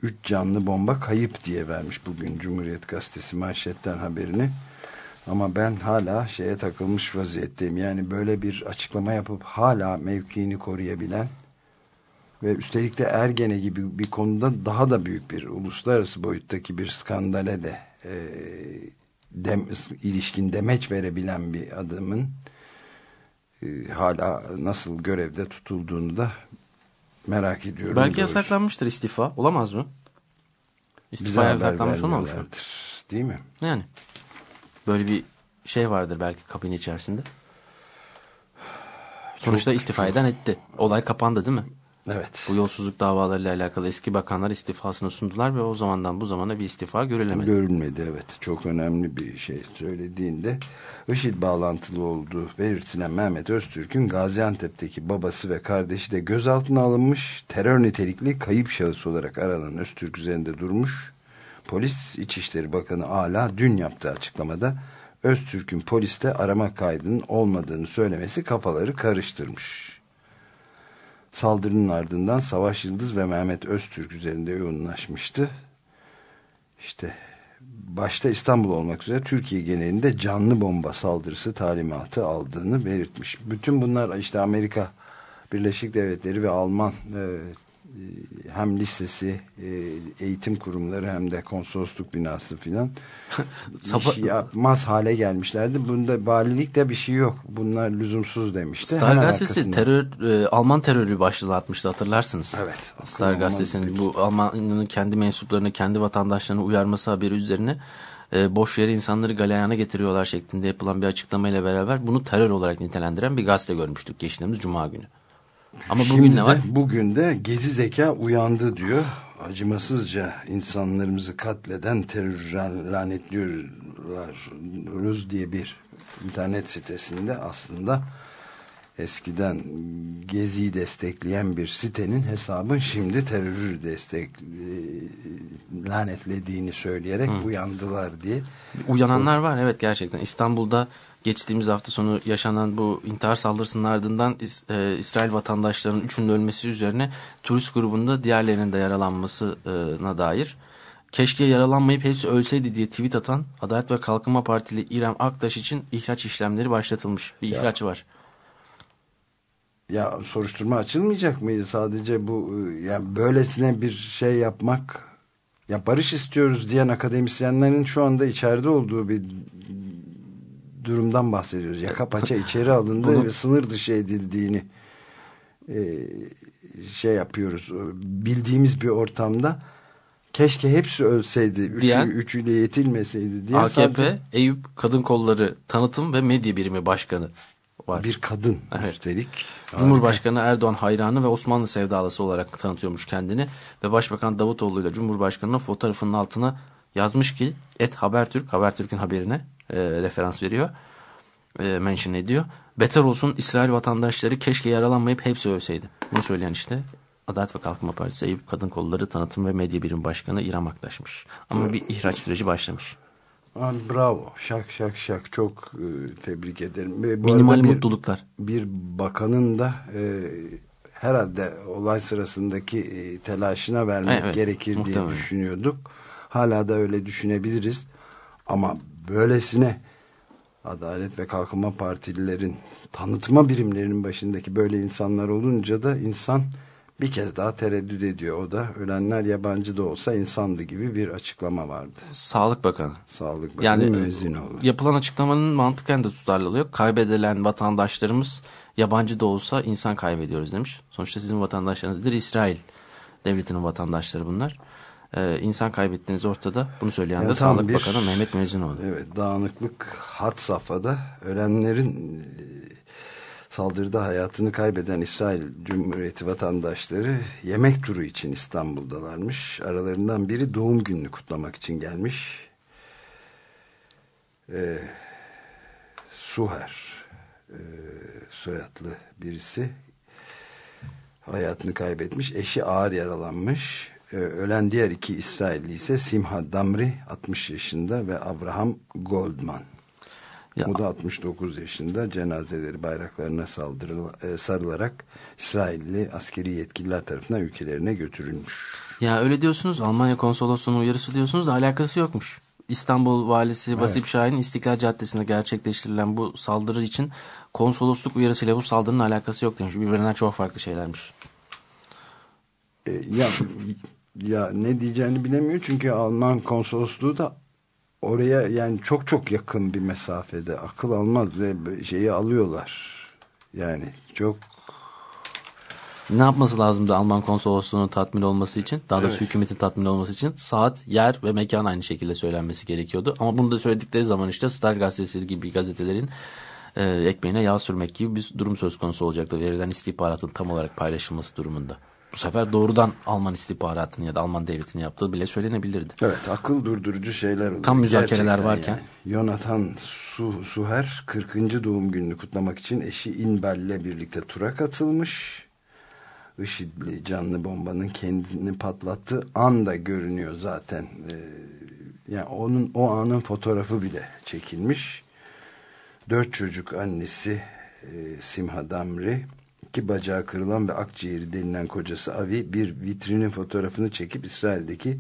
Üç canlı bomba kayıp diye vermiş bugün Cumhuriyet Gazetesi manşetten haberini. Ama ben hala şeye takılmış vaziyetteyim. Yani böyle bir açıklama yapıp hala mevkiini koruyabilen ve üstelik de Ergene gibi bir konuda daha da büyük bir uluslararası boyuttaki bir skandale de e, dem, ilişkin demeç verebilen bir adamın e, hala nasıl görevde tutulduğunu da merak ediyorum.
Belki
doğrusu.
yasaklanmıştır istifa. Olamaz mı?
Haber
yasaklanmış olmamış mı?
Değil mi?
Yani. Böyle bir şey vardır belki kabine içerisinde. Sonuçta istifa eden etti. Olay kapandı değil mi?
Evet.
Bu yolsuzluk davalarıyla alakalı eski bakanlar istifasını sundular ve o zamandan bu zamana bir istifa görülemedi.
Görülmedi evet. Çok önemli bir şey söylediğinde IŞİD bağlantılı olduğu belirtilen Mehmet Öztürk'ün Gaziantep'teki babası ve kardeşi de gözaltına alınmış. Terör nitelikli kayıp şahıs olarak aranan Öztürk üzerinde durmuş. Polis İçişleri Bakanı Ala dün yaptığı açıklamada Öztürk'ün poliste arama kaydının olmadığını söylemesi kafaları karıştırmış. Saldırının ardından Savaş Yıldız ve Mehmet Öztürk üzerinde yoğunlaşmıştı. İşte başta İstanbul olmak üzere Türkiye genelinde canlı bomba saldırısı talimatı aldığını belirtmiş. Bütün bunlar işte Amerika Birleşik Devletleri ve Alman e, hem lisesi, e, eğitim kurumları hem de konsolosluk binası filan iş yapmaz hale gelmişlerdi. Bunda valilik de bir şey yok. Bunlar lüzumsuz demişti.
Star
Hemen
gazetesi terör e, Alman terörü başlığı atmıştı hatırlarsınız.
Evet.
Star gazetesinin bu Almanya'nın kendi mensuplarını kendi vatandaşlarını uyarması haberi üzerine e, boş yere insanları galeyana getiriyorlar şeklinde yapılan bir açıklamayla beraber bunu terör olarak nitelendiren bir gazete görmüştük geçtiğimiz cuma günü. Ama bugün
Şimdi
ne var?
De, bugün de gezi zeka uyandı diyor. Acımasızca insanlarımızı katleden terörler lanetliyorlar. Ruz diye bir internet sitesinde aslında eskiden Gezi'yi destekleyen bir sitenin hesabın şimdi terörü destek e, lanetlediğini söyleyerek uyandılar diye.
Uyananlar var evet gerçekten. İstanbul'da geçtiğimiz hafta sonu yaşanan bu intihar saldırısının ardından e, İsrail vatandaşlarının üçünün ölmesi üzerine turist grubunda diğerlerinin de yaralanmasına dair keşke yaralanmayıp hepsi ölseydi diye tweet atan Adalet ve Kalkınma Partili İrem Aktaş için ihraç işlemleri başlatılmış. Bir ihraç var.
Ya soruşturma açılmayacak mıydı sadece bu e, yani böylesine bir şey yapmak ya barış istiyoruz diyen akademisyenlerin şu anda içeride olduğu bir durumdan bahsediyoruz. Yaka paça içeri alındı
Bunu-
ve sınır dışı edildiğini e, şey yapıyoruz. Bildiğimiz bir ortamda keşke hepsi ölseydi. Üçü,
Diyen-
üçüyle yetilmeseydi diye
AKP
sadece
Eyüp Kadın Kolları Tanıtım ve Medya Birimi Başkanı var.
bir kadın
Evet.
üstelik.
Cumhurbaşkanı Erdoğan hayranı ve Osmanlı sevdalısı olarak tanıtıyormuş kendini. Ve Başbakan Davutoğlu ile Cumhurbaşkanı'nın fotoğrafının altına yazmış ki et Habertürk, Habertürk'ün haberine e, referans veriyor. e, mention ediyor. Beter olsun İsrail vatandaşları keşke yaralanmayıp hepsi ölseydi. Bunu söyleyen işte Adalet ve Kalkınma Partisi Eyüp Kadın Kolları Tanıtım ve Medya Birim Başkanı İrem Aktaş'mış. Ama bir ihraç süreci başlamış.
Bravo. Şak şak şak. Çok e, tebrik ederim. Ve
Minimal
bir-
mutluluklar.
bir bakanın da e, herhalde olay sırasındaki e, telaşına vermek
Evet,
gerekir diye
muhtemelen.
düşünüyorduk. Hala da öyle düşünebiliriz. Ama böylesine Adalet ve Kalkınma Partililerin tanıtma birimlerinin başındaki böyle insanlar olunca da insan bir kez daha tereddüt ediyor. O da ölenler yabancı da olsa insandı gibi bir açıklama vardı.
Sağlık Bakanı.
Sağlık Bakanı
Yani
Müezzinoğlu.
yapılan açıklamanın mantıken de tutarlılığı yok. Kaybedilen vatandaşlarımız yabancı da olsa insan kaybediyoruz demiş. Sonuçta sizin vatandaşlarınızdır. İsrail devletinin vatandaşları bunlar. Ee, insan kaybettiğiniz ortada. Bunu söyleyen
Ya
de Sağlık
bir-
Bakanı Mehmet Müezzinoğlu.
Evet dağınıklık hat safhada ölenlerin e, saldırıda hayatını kaybeden İsrail Cumhuriyeti vatandaşları yemek turu için İstanbul'dalarmış. Aralarından biri doğum gününü kutlamak için gelmiş. Ee, Suher e, soyadlı birisi hayatını kaybetmiş. Eşi ağır yaralanmış. Ee, ölen diğer iki İsrailli ise Simha Damri 60 yaşında ve Abraham Goldman.
Ya-
O da 69 yaşında cenazeleri bayraklarına saldırı, e, sarılarak İsrailli askeri yetkililer tarafından ülkelerine götürülmüş.
Ya öyle diyorsunuz Almanya konsolosluğunun uyarısı diyorsunuz da alakası yokmuş. İstanbul valisi Vasip Şahin İstiklal Caddesi'nde gerçekleştirilen bu saldırı için konsolosluk uyarısıyla bu saldırının alakası yok demiş. Birbirinden çok farklı şeylermiş.
E, ya ya ne diyeceğini bilemiyor çünkü Alman konsolosluğu da oraya yani çok çok yakın bir mesafede akıl almaz şeyi alıyorlar. Yani çok
Ne yapması lazımdı Alman konsolosluğunun tatmin olması için? Daha doğrusu
Evet.
hükümetin tatmin olması için saat, yer ve mekan aynı şekilde söylenmesi gerekiyordu. Ama bunu da söyledikleri zaman işte Star gazetesi gibi gazetelerin e, ekmeğine yağ sürmek gibi bir durum söz konusu olacaktı. Verilen istihbaratın tam olarak paylaşılması durumunda. Bu sefer doğrudan Alman istihbaratının ya da Alman devletinin yaptığı bile söylenebilirdi.
Evet akıl durdurucu şeyler oluyor.
Tam müzakereler
Gerçekten
varken.
Yani. Jonathan Su, Suher 40. doğum gününü kutlamak için eşi Inbel'le birlikte tura katılmış. IŞİD'li canlı bombanın kendini patlattığı an da görünüyor zaten. Ee, yani onun o anın fotoğrafı bile çekilmiş. Dört çocuk annesi e, Simha Damri, iki bacağı kırılan ve akciğeri denilen kocası Avi bir vitrinin fotoğrafını çekip İsrail'deki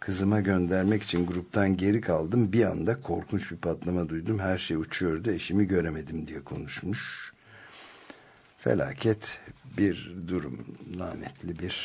kızıma göndermek için gruptan geri kaldım. Bir anda korkunç bir patlama duydum. Her şey uçuyordu. Eşimi göremedim diye konuşmuş. Felaket bir durum. Lanetli bir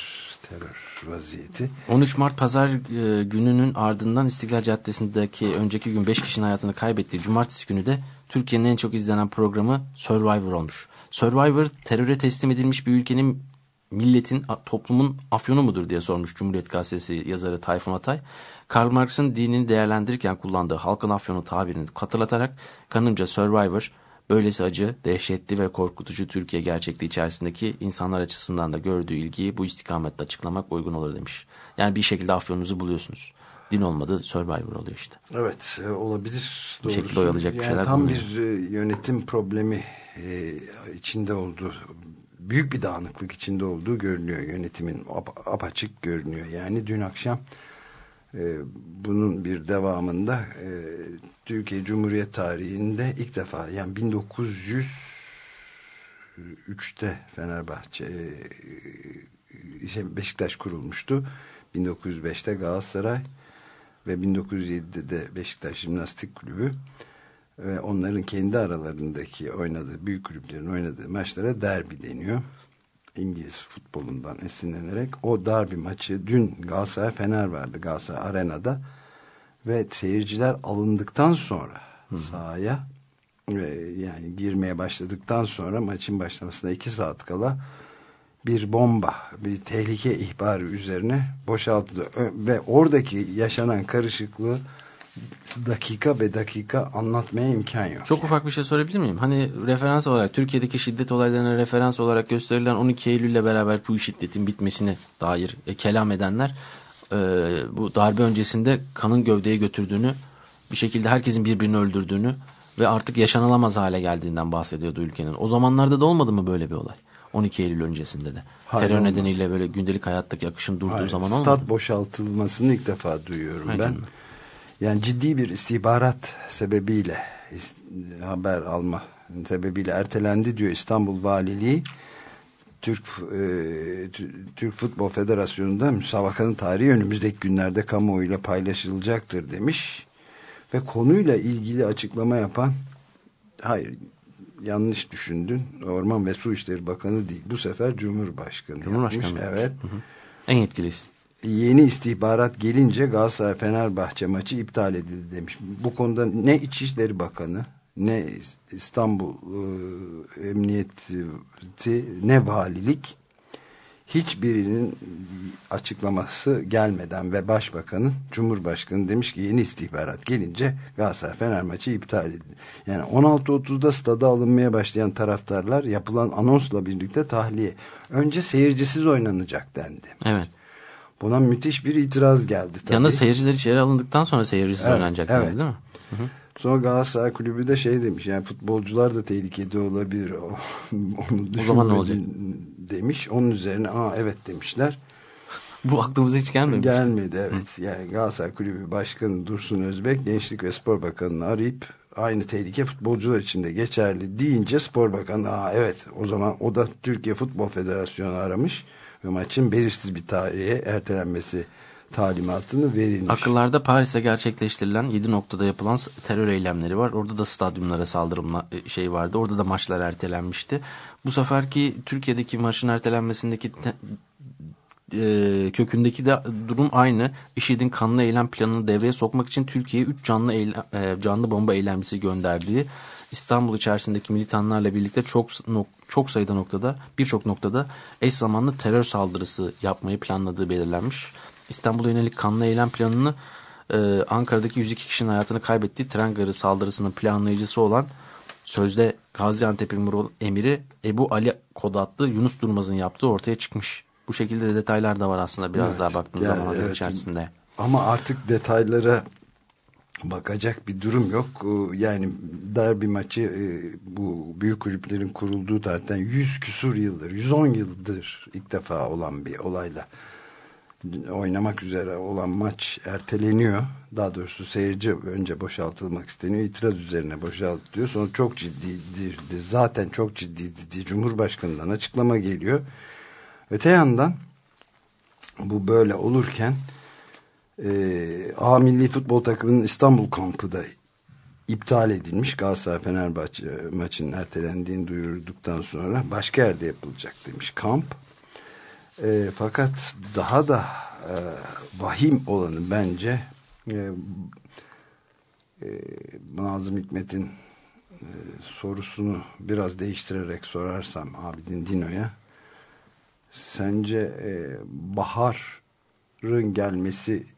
terör vaziyeti.
13 Mart Pazar e, gününün ardından İstiklal Caddesi'ndeki önceki gün 5 kişinin hayatını kaybettiği Cumartesi günü de Türkiye'nin en çok izlenen programı Survivor olmuş. Survivor teröre teslim edilmiş bir ülkenin milletin, toplumun afyonu mudur diye sormuş Cumhuriyet Gazetesi yazarı Tayfun Atay. Karl Marx'ın dinini değerlendirirken kullandığı halkın afyonu tabirini hatırlatarak kanımca Survivor Böylesi acı, dehşetli ve korkutucu Türkiye gerçekliği içerisindeki insanlar açısından da gördüğü ilgiyi bu istikamette açıklamak uygun olur demiş. Yani bir şekilde afyonunuzu buluyorsunuz. Din olmadı Survivor oluyor işte.
Evet e, olabilir.
Bir şekilde oyalayacak bir
yani
şeyler
Tam
bulunuyor.
bir e, yönetim problemi e, içinde olduğu büyük bir dağınıklık içinde olduğu görünüyor yönetimin ap- apaçık görünüyor. Yani dün akşam e, bunun bir devamında e, Türkiye Cumhuriyet tarihinde ilk defa yani 1903'te Fenerbahçe e, şey, Beşiktaş kurulmuştu. 1905'te Galatasaray ve 1907'de de Beşiktaş Jimnastik Kulübü ve onların kendi aralarındaki oynadığı büyük kulüplerin oynadığı maçlara derbi deniyor. İngiliz futbolundan esinlenerek o derbi maçı dün Galatasaray Fener vardı Galatasaray Arena'da ve seyirciler alındıktan sonra sahaya ve yani girmeye başladıktan sonra maçın başlamasına iki saat kala bir bomba, bir tehlike ihbarı üzerine boşaltıldı. Ve oradaki yaşanan karışıklığı dakika be dakika anlatmaya imkan yok.
Çok ufak bir şey sorabilir miyim? Hani referans olarak Türkiye'deki şiddet olaylarına referans olarak gösterilen 12 Eylül ile beraber bu şiddetin bitmesine dair e, kelam edenler e, bu darbe öncesinde kanın gövdeye götürdüğünü bir şekilde herkesin birbirini öldürdüğünü ve artık yaşanılamaz hale geldiğinden bahsediyordu ülkenin. O zamanlarda da olmadı mı böyle bir olay? 12 Eylül öncesinde de.
Hayır,
Terör
olmadı.
nedeniyle böyle gündelik hayattaki akışın durduğu
Hayır,
zaman olmadı.
Stat boşaltılmasını ilk defa duyuyorum
Hay
ben.
canına.
Yani ciddi bir istihbarat sebebiyle haber alma sebebiyle ertelendi diyor İstanbul Valiliği. Türk e, Tü- Türk Futbol Federasyonu'nda müsabakanın tarihi önümüzdeki günlerde kamuoyuyla paylaşılacaktır demiş. Ve konuyla ilgili açıklama yapan hayır yanlış düşündün. Orman ve Su İşleri Bakanı değil. Bu sefer Cumhurbaşkanı,
Cumhurbaşkanı
yapmış. Evet.
En yetkilisi.
Yeni istihbarat gelince Galatasaray Fenerbahçe maçı iptal edildi demiş. Bu konuda ne İçişleri Bakanı ne İstanbul e, Emniyeti ne valilik hiçbirinin açıklaması gelmeden ve başbakanın Cumhurbaşkanı demiş ki yeni istihbarat gelince Galatasaray Fener maçı iptal edildi. Yani 16.30'da stada alınmaya başlayan taraftarlar yapılan anonsla birlikte tahliye. Önce seyircisiz oynanacak dendi.
Evet.
Buna müthiş bir itiraz geldi tabii.
Yalnız seyirciler içeri alındıktan sonra seyircisiz
Evet,
oynanacak
evet.
değil mi?
Sonra Galatasaray Kulübü de şey demiş yani futbolcular da tehlikede olabilir. O- Onu
O zaman ne olacak?
demiş. Onun üzerine aa evet demişler.
Bu aklımıza hiç gelmemiş.
Gelmedi evet. Yani Galatasaray Kulübü Başkanı Dursun Özbek Gençlik ve Spor Bakanı'nı arayıp aynı tehlike futbolcular için de geçerli deyince Spor Bakanı aa evet o zaman o da Türkiye Futbol Federasyonu aramış ve maçın belirsiz bir tarihe ertelenmesi talimatını verilmiş.
Akıllarda Paris'te gerçekleştirilen 7 noktada yapılan terör eylemleri var. Orada da stadyumlara saldırma e, şey vardı. Orada da maçlar ertelenmişti. Bu seferki Türkiye'deki maçın ertelenmesindeki te- e, kökündeki de durum aynı. IŞİD'in kanlı eylem planını devreye sokmak için Türkiye'ye 3 canlı eyle- e, canlı bomba eylemcisi gönderdiği İstanbul içerisindeki militanlarla birlikte çok nok- çok sayıda noktada birçok noktada eş zamanlı terör saldırısı yapmayı planladığı belirlenmiş. İstanbul'a yönelik kanlı eylem planını e, Ankara'daki 102 kişinin hayatını kaybettiği tren garı saldırısının planlayıcısı olan sözde Gaziantep Emiri- Ebu Ali Kod adlı Yunus Durmaz'ın yaptığı ortaya çıkmış. Bu şekilde de detaylar da var aslında biraz
Evet.
daha baktığınız
Yani
zaman
evet.
içerisinde.
Ama artık detaylara bakacak bir durum yok. Ee, Yani derbi maçı e, bu büyük kulüplerin kurulduğu tarihten 100 küsur yıldır, 110 yıldır ilk defa olan bir olayla oynamak üzere olan maç erteleniyor. Daha doğrusu seyirci önce boşaltılmak isteniyor. İtiraz üzerine boşaltılıyor. Sonra çok ciddidir. Zaten çok ciddiydi Cumhurbaşkanı'ndan açıklama geliyor. Öte yandan bu böyle olurken e, A Milli Futbol Takımı'nın İstanbul kampı da iptal edilmiş. Galatasaray Fenerbahçe maçının ertelendiğini duyurduktan sonra başka yerde yapılacak demiş kamp. E, fakat daha da e, vahim olanı bence e, e, Nazım Hikmet'in e, sorusunu biraz değiştirerek sorarsam Abidin Dino'ya sence e, baharın gelmesi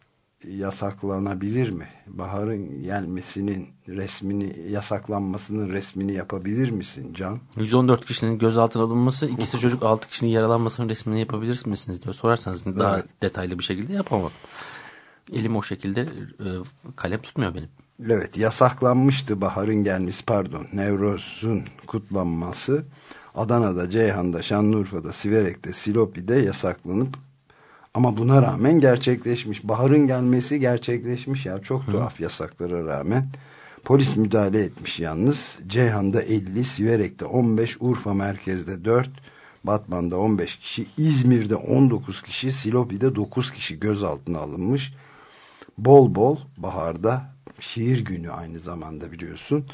yasaklanabilir mi? Baharın gelmesinin resmini yasaklanmasının resmini yapabilir misin Can?
114 kişinin gözaltına alınması, ikisi çocuk 6 kişinin yaralanmasının resmini yapabilir misiniz diyor. Sorarsanız daha
Evet.
detaylı bir şekilde yapamam. Elim o şekilde e, kalem tutmuyor benim.
Evet yasaklanmıştı baharın gelmesi pardon Nevroz'un kutlanması Adana'da, Ceyhan'da, Şanlıurfa'da, Siverek'te, Silopi'de yasaklanıp ama buna rağmen gerçekleşmiş. Baharın gelmesi gerçekleşmiş ya çok tuhaf yasaklara rağmen. Polis müdahale etmiş yalnız. Ceyhan'da 50, Siverek'te 15, Urfa merkezde 4, Batman'da 15 kişi, İzmir'de 19 kişi, Silopi'de 9 kişi gözaltına alınmış. Bol bol baharda şiir günü aynı zamanda biliyorsun.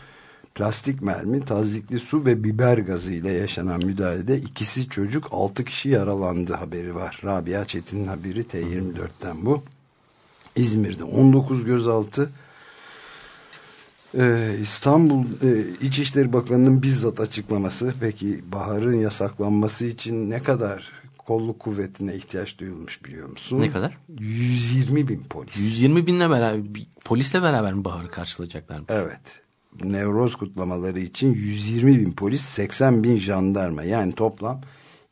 Plastik mermi, tazikli su ve biber gazı ile yaşanan müdahalede ikisi çocuk altı kişi yaralandı haberi var. Rabia Çetin'in haberi T24'ten bu. İzmir'de 19 gözaltı. Ee, İstanbul e, İçişleri Bakanı'nın bizzat açıklaması. Peki baharın yasaklanması için ne kadar kolluk kuvvetine ihtiyaç duyulmuş biliyor musun?
Ne kadar?
120 bin polis.
120 binle beraber, polisle beraber mi Bahar'ı karşılayacaklar?
Evet. Nevroz kutlamaları için 120 bin polis, 80 bin jandarma. Yani toplam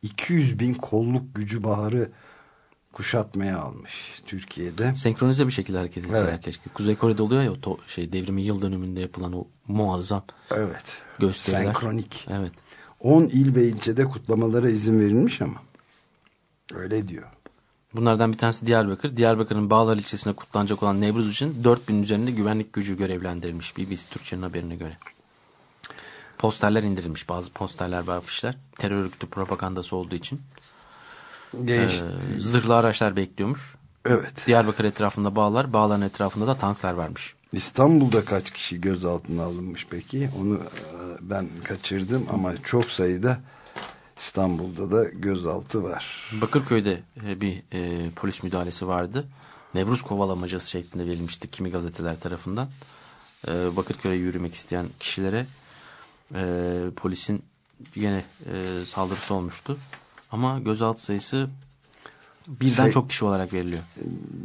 200 bin kolluk gücü baharı kuşatmaya almış Türkiye'de.
Senkronize bir şekilde hareket etseler
Evet.
keşke. Kuzey Kore'de oluyor ya o şey devrimin yıl dönümünde yapılan o muazzam
Evet.
gösteriler.
Senkronik.
Evet.
10 il ve ilçede kutlamalara izin verilmiş ama. Öyle diyor.
Bunlardan bir tanesi Diyarbakır. Diyarbakır'ın Bağlar ilçesine kutlanacak olan Nevruz için 4000 üzerinde güvenlik gücü görevlendirilmiş. BBC Türkçe'nin haberine göre. Posterler indirilmiş. Bazı posterler ve afişler. Terör örgütü propagandası olduğu için.
Değiş.
Ee, zırhlı araçlar bekliyormuş.
Evet.
Diyarbakır etrafında bağlar, bağların etrafında da tanklar varmış.
İstanbul'da kaç kişi gözaltına alınmış peki? Onu e, ben kaçırdım ama çok sayıda İstanbul'da da gözaltı var.
Bakırköy'de e, bir e, polis müdahalesi vardı. Nevruz kovalamacası şeklinde verilmişti kimi gazeteler tarafından. E, Bakırköy'e yürümek isteyen kişilere e, polisin yine e, saldırısı olmuştu. Ama gözaltı sayısı birden
Sek-
çok kişi olarak veriliyor.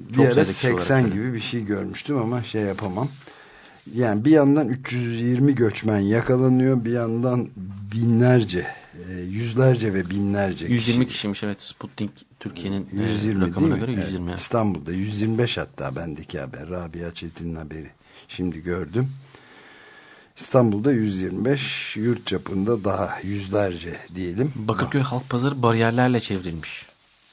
Bir
Çok
ara
sayıda kişi olarak
80
veriliyor.
gibi bir şey görmüştüm ama şey yapamam. Yani bir yandan 320 göçmen yakalanıyor, bir yandan binlerce, e, yüzlerce ve binlerce
120 kişiymiş evet Sputnik Türkiye'nin e,
120 değil
rakamına
mi?
göre
Evet,
120. evet.
İstanbul'da 125 hatta bendeki haber. Rabia Çetin'in haberi. Şimdi gördüm. İstanbul'da 125, yurt çapında daha yüzlerce diyelim.
Bakırköy Halk Pazarı bariyerlerle çevrilmiş.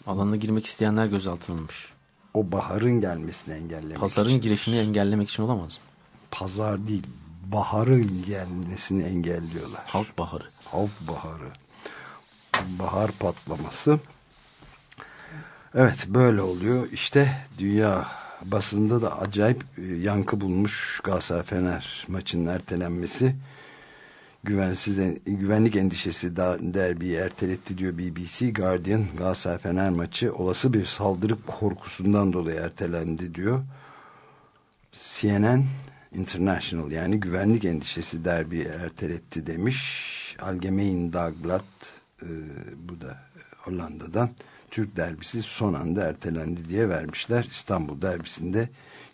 Alanına girmek isteyenler gözaltına alınmış.
O baharın gelmesini engellemek
Pazarın
için.
girişini engellemek için olamaz mı?
Pazar değil, baharın gelmesini engelliyorlar.
Halk baharı.
Halk baharı. Bahar patlaması. Evet böyle oluyor. İşte dünya basında da acayip e, yankı bulmuş Galatasaray Fener maçının ertelenmesi. Güvensiz güvenlik endişesi derbiyi erteletti diyor BBC. Guardian Galatasaray Fener maçı olası bir saldırı korkusundan dolayı ertelendi diyor. CNN International yani güvenlik endişesi derbiyi erteletti demiş. Algemein Dagblad e, bu da Hollanda'dan Türk derbisi son anda ertelendi diye vermişler. İstanbul derbisinde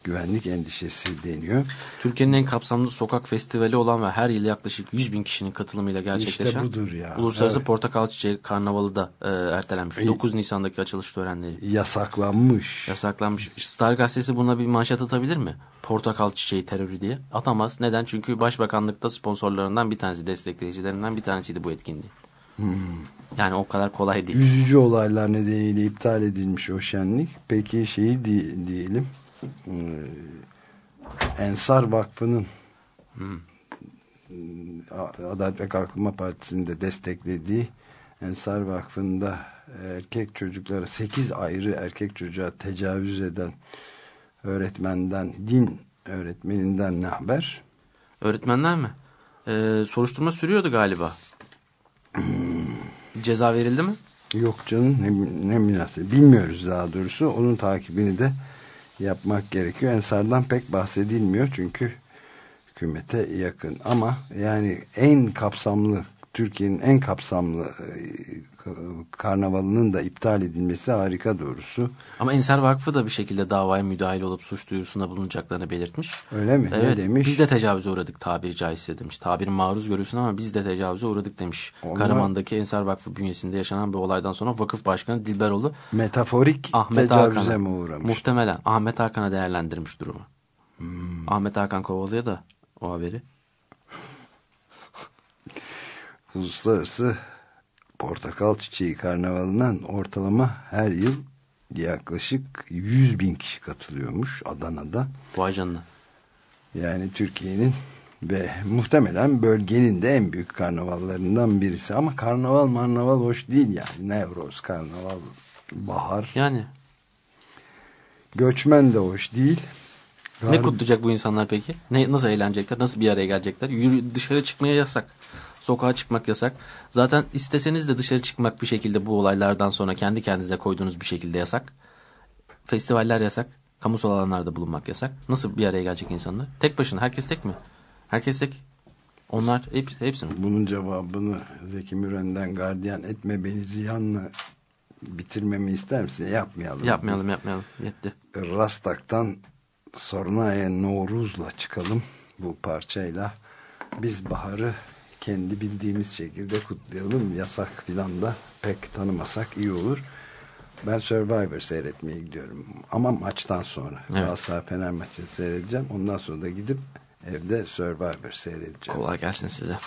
güvenlik endişesi deniyor.
Türkiye'nin en kapsamlı sokak festivali olan ve her yıl yaklaşık 100 bin kişinin katılımıyla gerçekleşen
İşte budur ya.
Uluslararası
Evet.
Portakal Çiçeği Karnavalı da e, ertelenmiş.
İyi.
9 Nisan'daki açılış törenleri
Yasaklanmış.
yasaklanmış. Star gazetesi buna bir manşet atabilir mi? Portakal Çiçeği terörü diye. Atamaz. Neden? Çünkü Başbakanlıkta sponsorlarından bir tanesi, destekleyicilerinden bir tanesiydi bu etkinliğin.
Hmm.
Yani o kadar kolay değil.
Üzücü olaylar nedeniyle iptal edilmiş o şenlik. Peki şeyi di- diyelim. E, Ensar Vakfı'nın Adalet ve Kalkınma Partisi'nin de desteklediği Ensar Vakfı'nda erkek çocuklara 8 ayrı erkek çocuğa tecavüz eden öğretmenden, din öğretmeninden ne haber?
Öğretmenler mi? Ee, soruşturma sürüyordu galiba. Ceza verildi mi?
Yok canım ne, ne münasebet. Bilmiyoruz daha doğrusu. Onun takibini de yapmak gerekiyor. Ensar'dan pek bahsedilmiyor çünkü hükümete yakın. Ama yani en kapsamlı Türkiye'nin en kapsamlı e, karnavalının da iptal edilmesi harika doğrusu.
Ama Ensar Vakfı da bir şekilde davaya müdahil olup suç duyurusunda bulunacaklarını belirtmiş.
Öyle mi?
Evet,
ne demiş?
Biz de tecavüze uğradık tabiri caizse demiş. Tabirin maruz görüyorsun ama biz de tecavüze uğradık demiş.
Onlar-
Karaman'daki Ensar Vakfı bünyesinde yaşanan bir olaydan sonra vakıf başkanı Dilberoğlu
Metaforik
Ahmet
tecavüze
Hakan'a
mi uğramış?
muhtemelen Ahmet Hakan'a değerlendirmiş durumu.
Hmm.
Ahmet Hakan kovalıyor da o haberi.
Uluslararası Portakal Çiçeği Karnavalı'ndan ortalama her yıl yaklaşık 100 bin kişi katılıyormuş Adana'da.
Vay canına.
Yani Türkiye'nin ve muhtemelen bölgenin de en büyük karnavallarından birisi. Ama karnaval marnaval hoş değil yani. Nevroz, karnaval, bahar.
Yani
Göçmen de hoş değil.
ne
Gar-
kutlayacak bu insanlar peki? Ne, nasıl eğlenecekler? Nasıl bir araya gelecekler? Yürü, dışarı çıkmaya yasak. Sokağa çıkmak yasak. Zaten isteseniz de dışarı çıkmak bir şekilde bu olaylardan sonra kendi kendinize koyduğunuz bir şekilde yasak. Festivaller yasak. Kamusal alanlarda bulunmak yasak. Nasıl bir araya gelecek insanlar? Tek başına. Herkes tek mi? Herkes tek. Onlar hep, hepsi mi?
Bunun cevabını Zeki Müren'den gardiyan etme beni ziyanla bitirmemi ister misin? Yapmayalım.
Yapmayalım yapmayalım. Yetti.
Rastak'tan Sornaya Novruz'la çıkalım bu parçayla. Biz baharı kendi bildiğimiz şekilde kutlayalım. Yasak filan da pek tanımasak iyi olur. Ben Survivor seyretmeye gidiyorum. Ama maçtan sonra.
Evet.
Galatasaray Fener maçını seyredeceğim. Ondan sonra da gidip evde Survivor seyredeceğim.
Kolay gelsin size.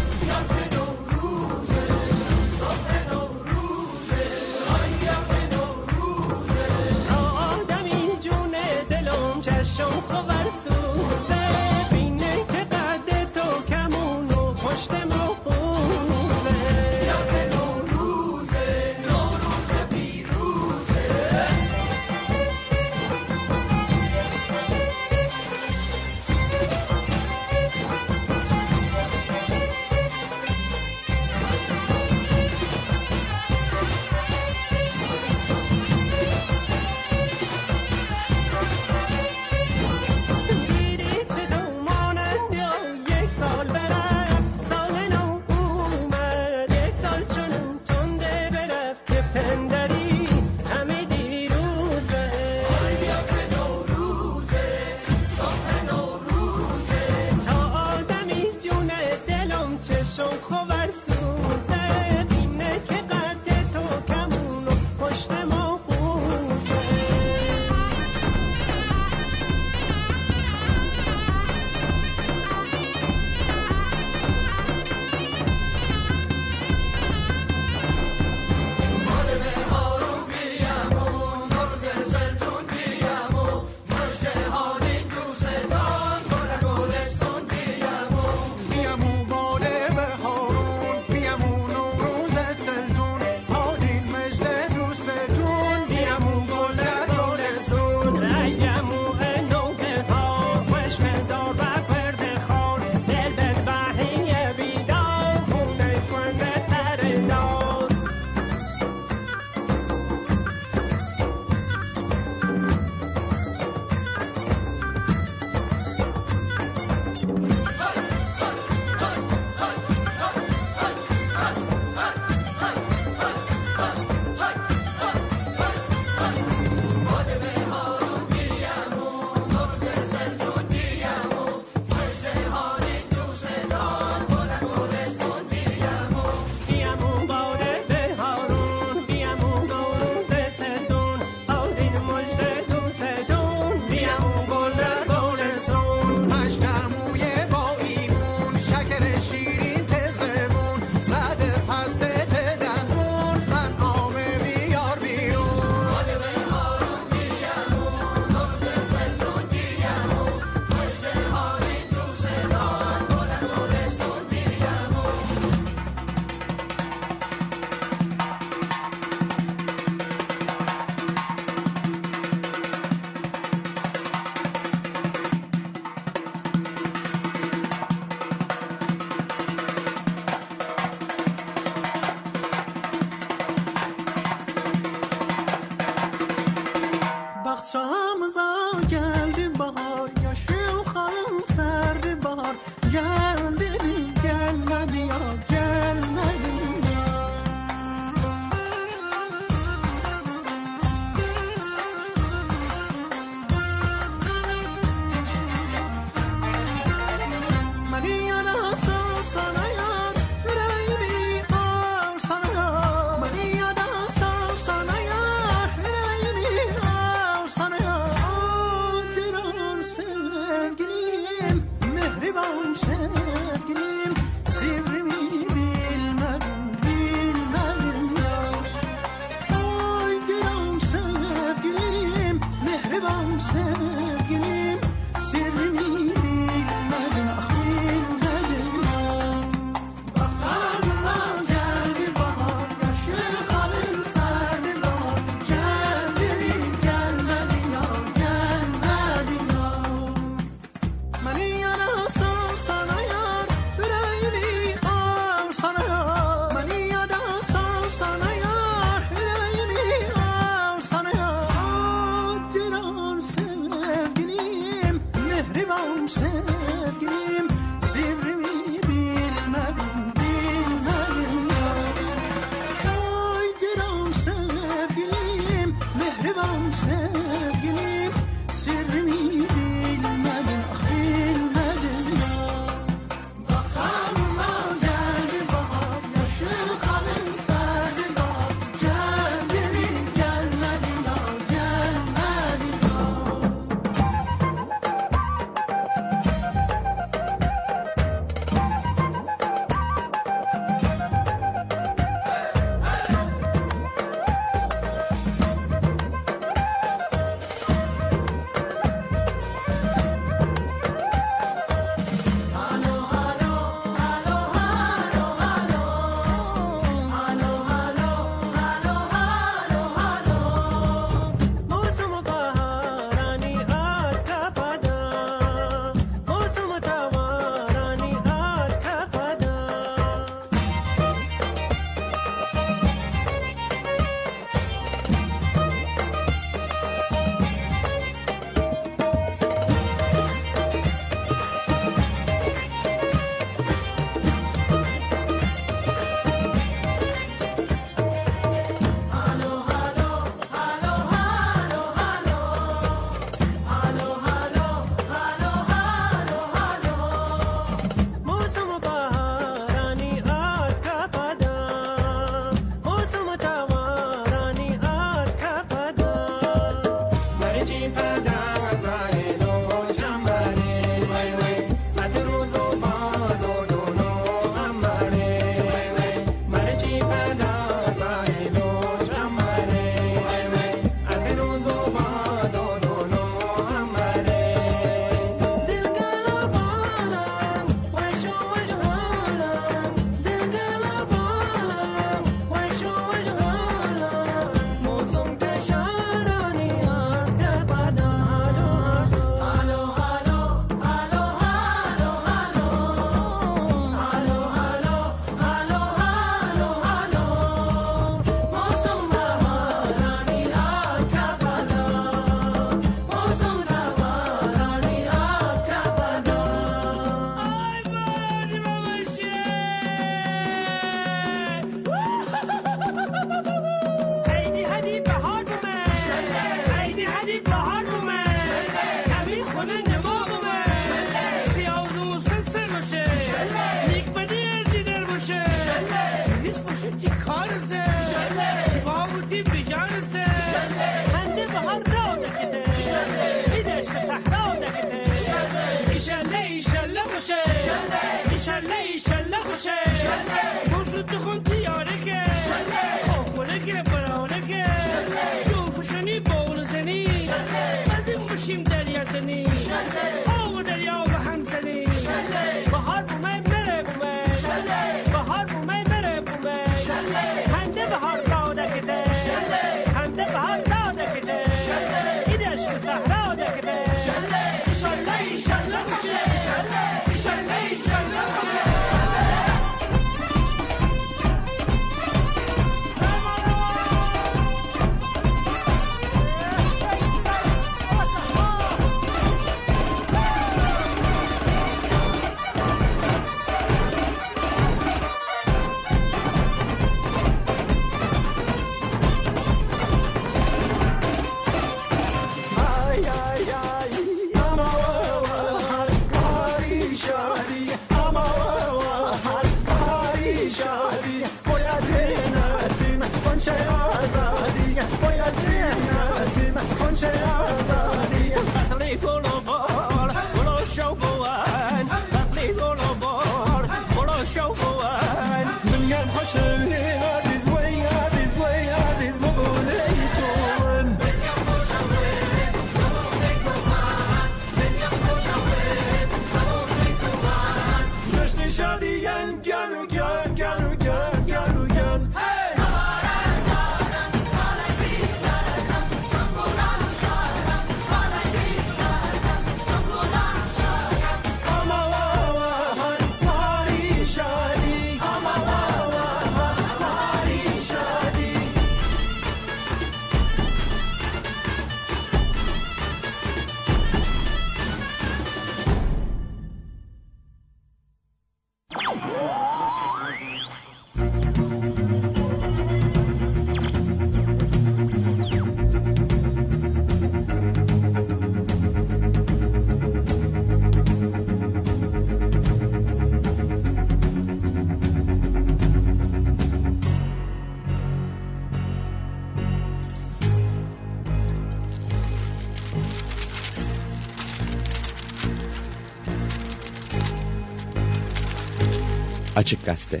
Açık Gazete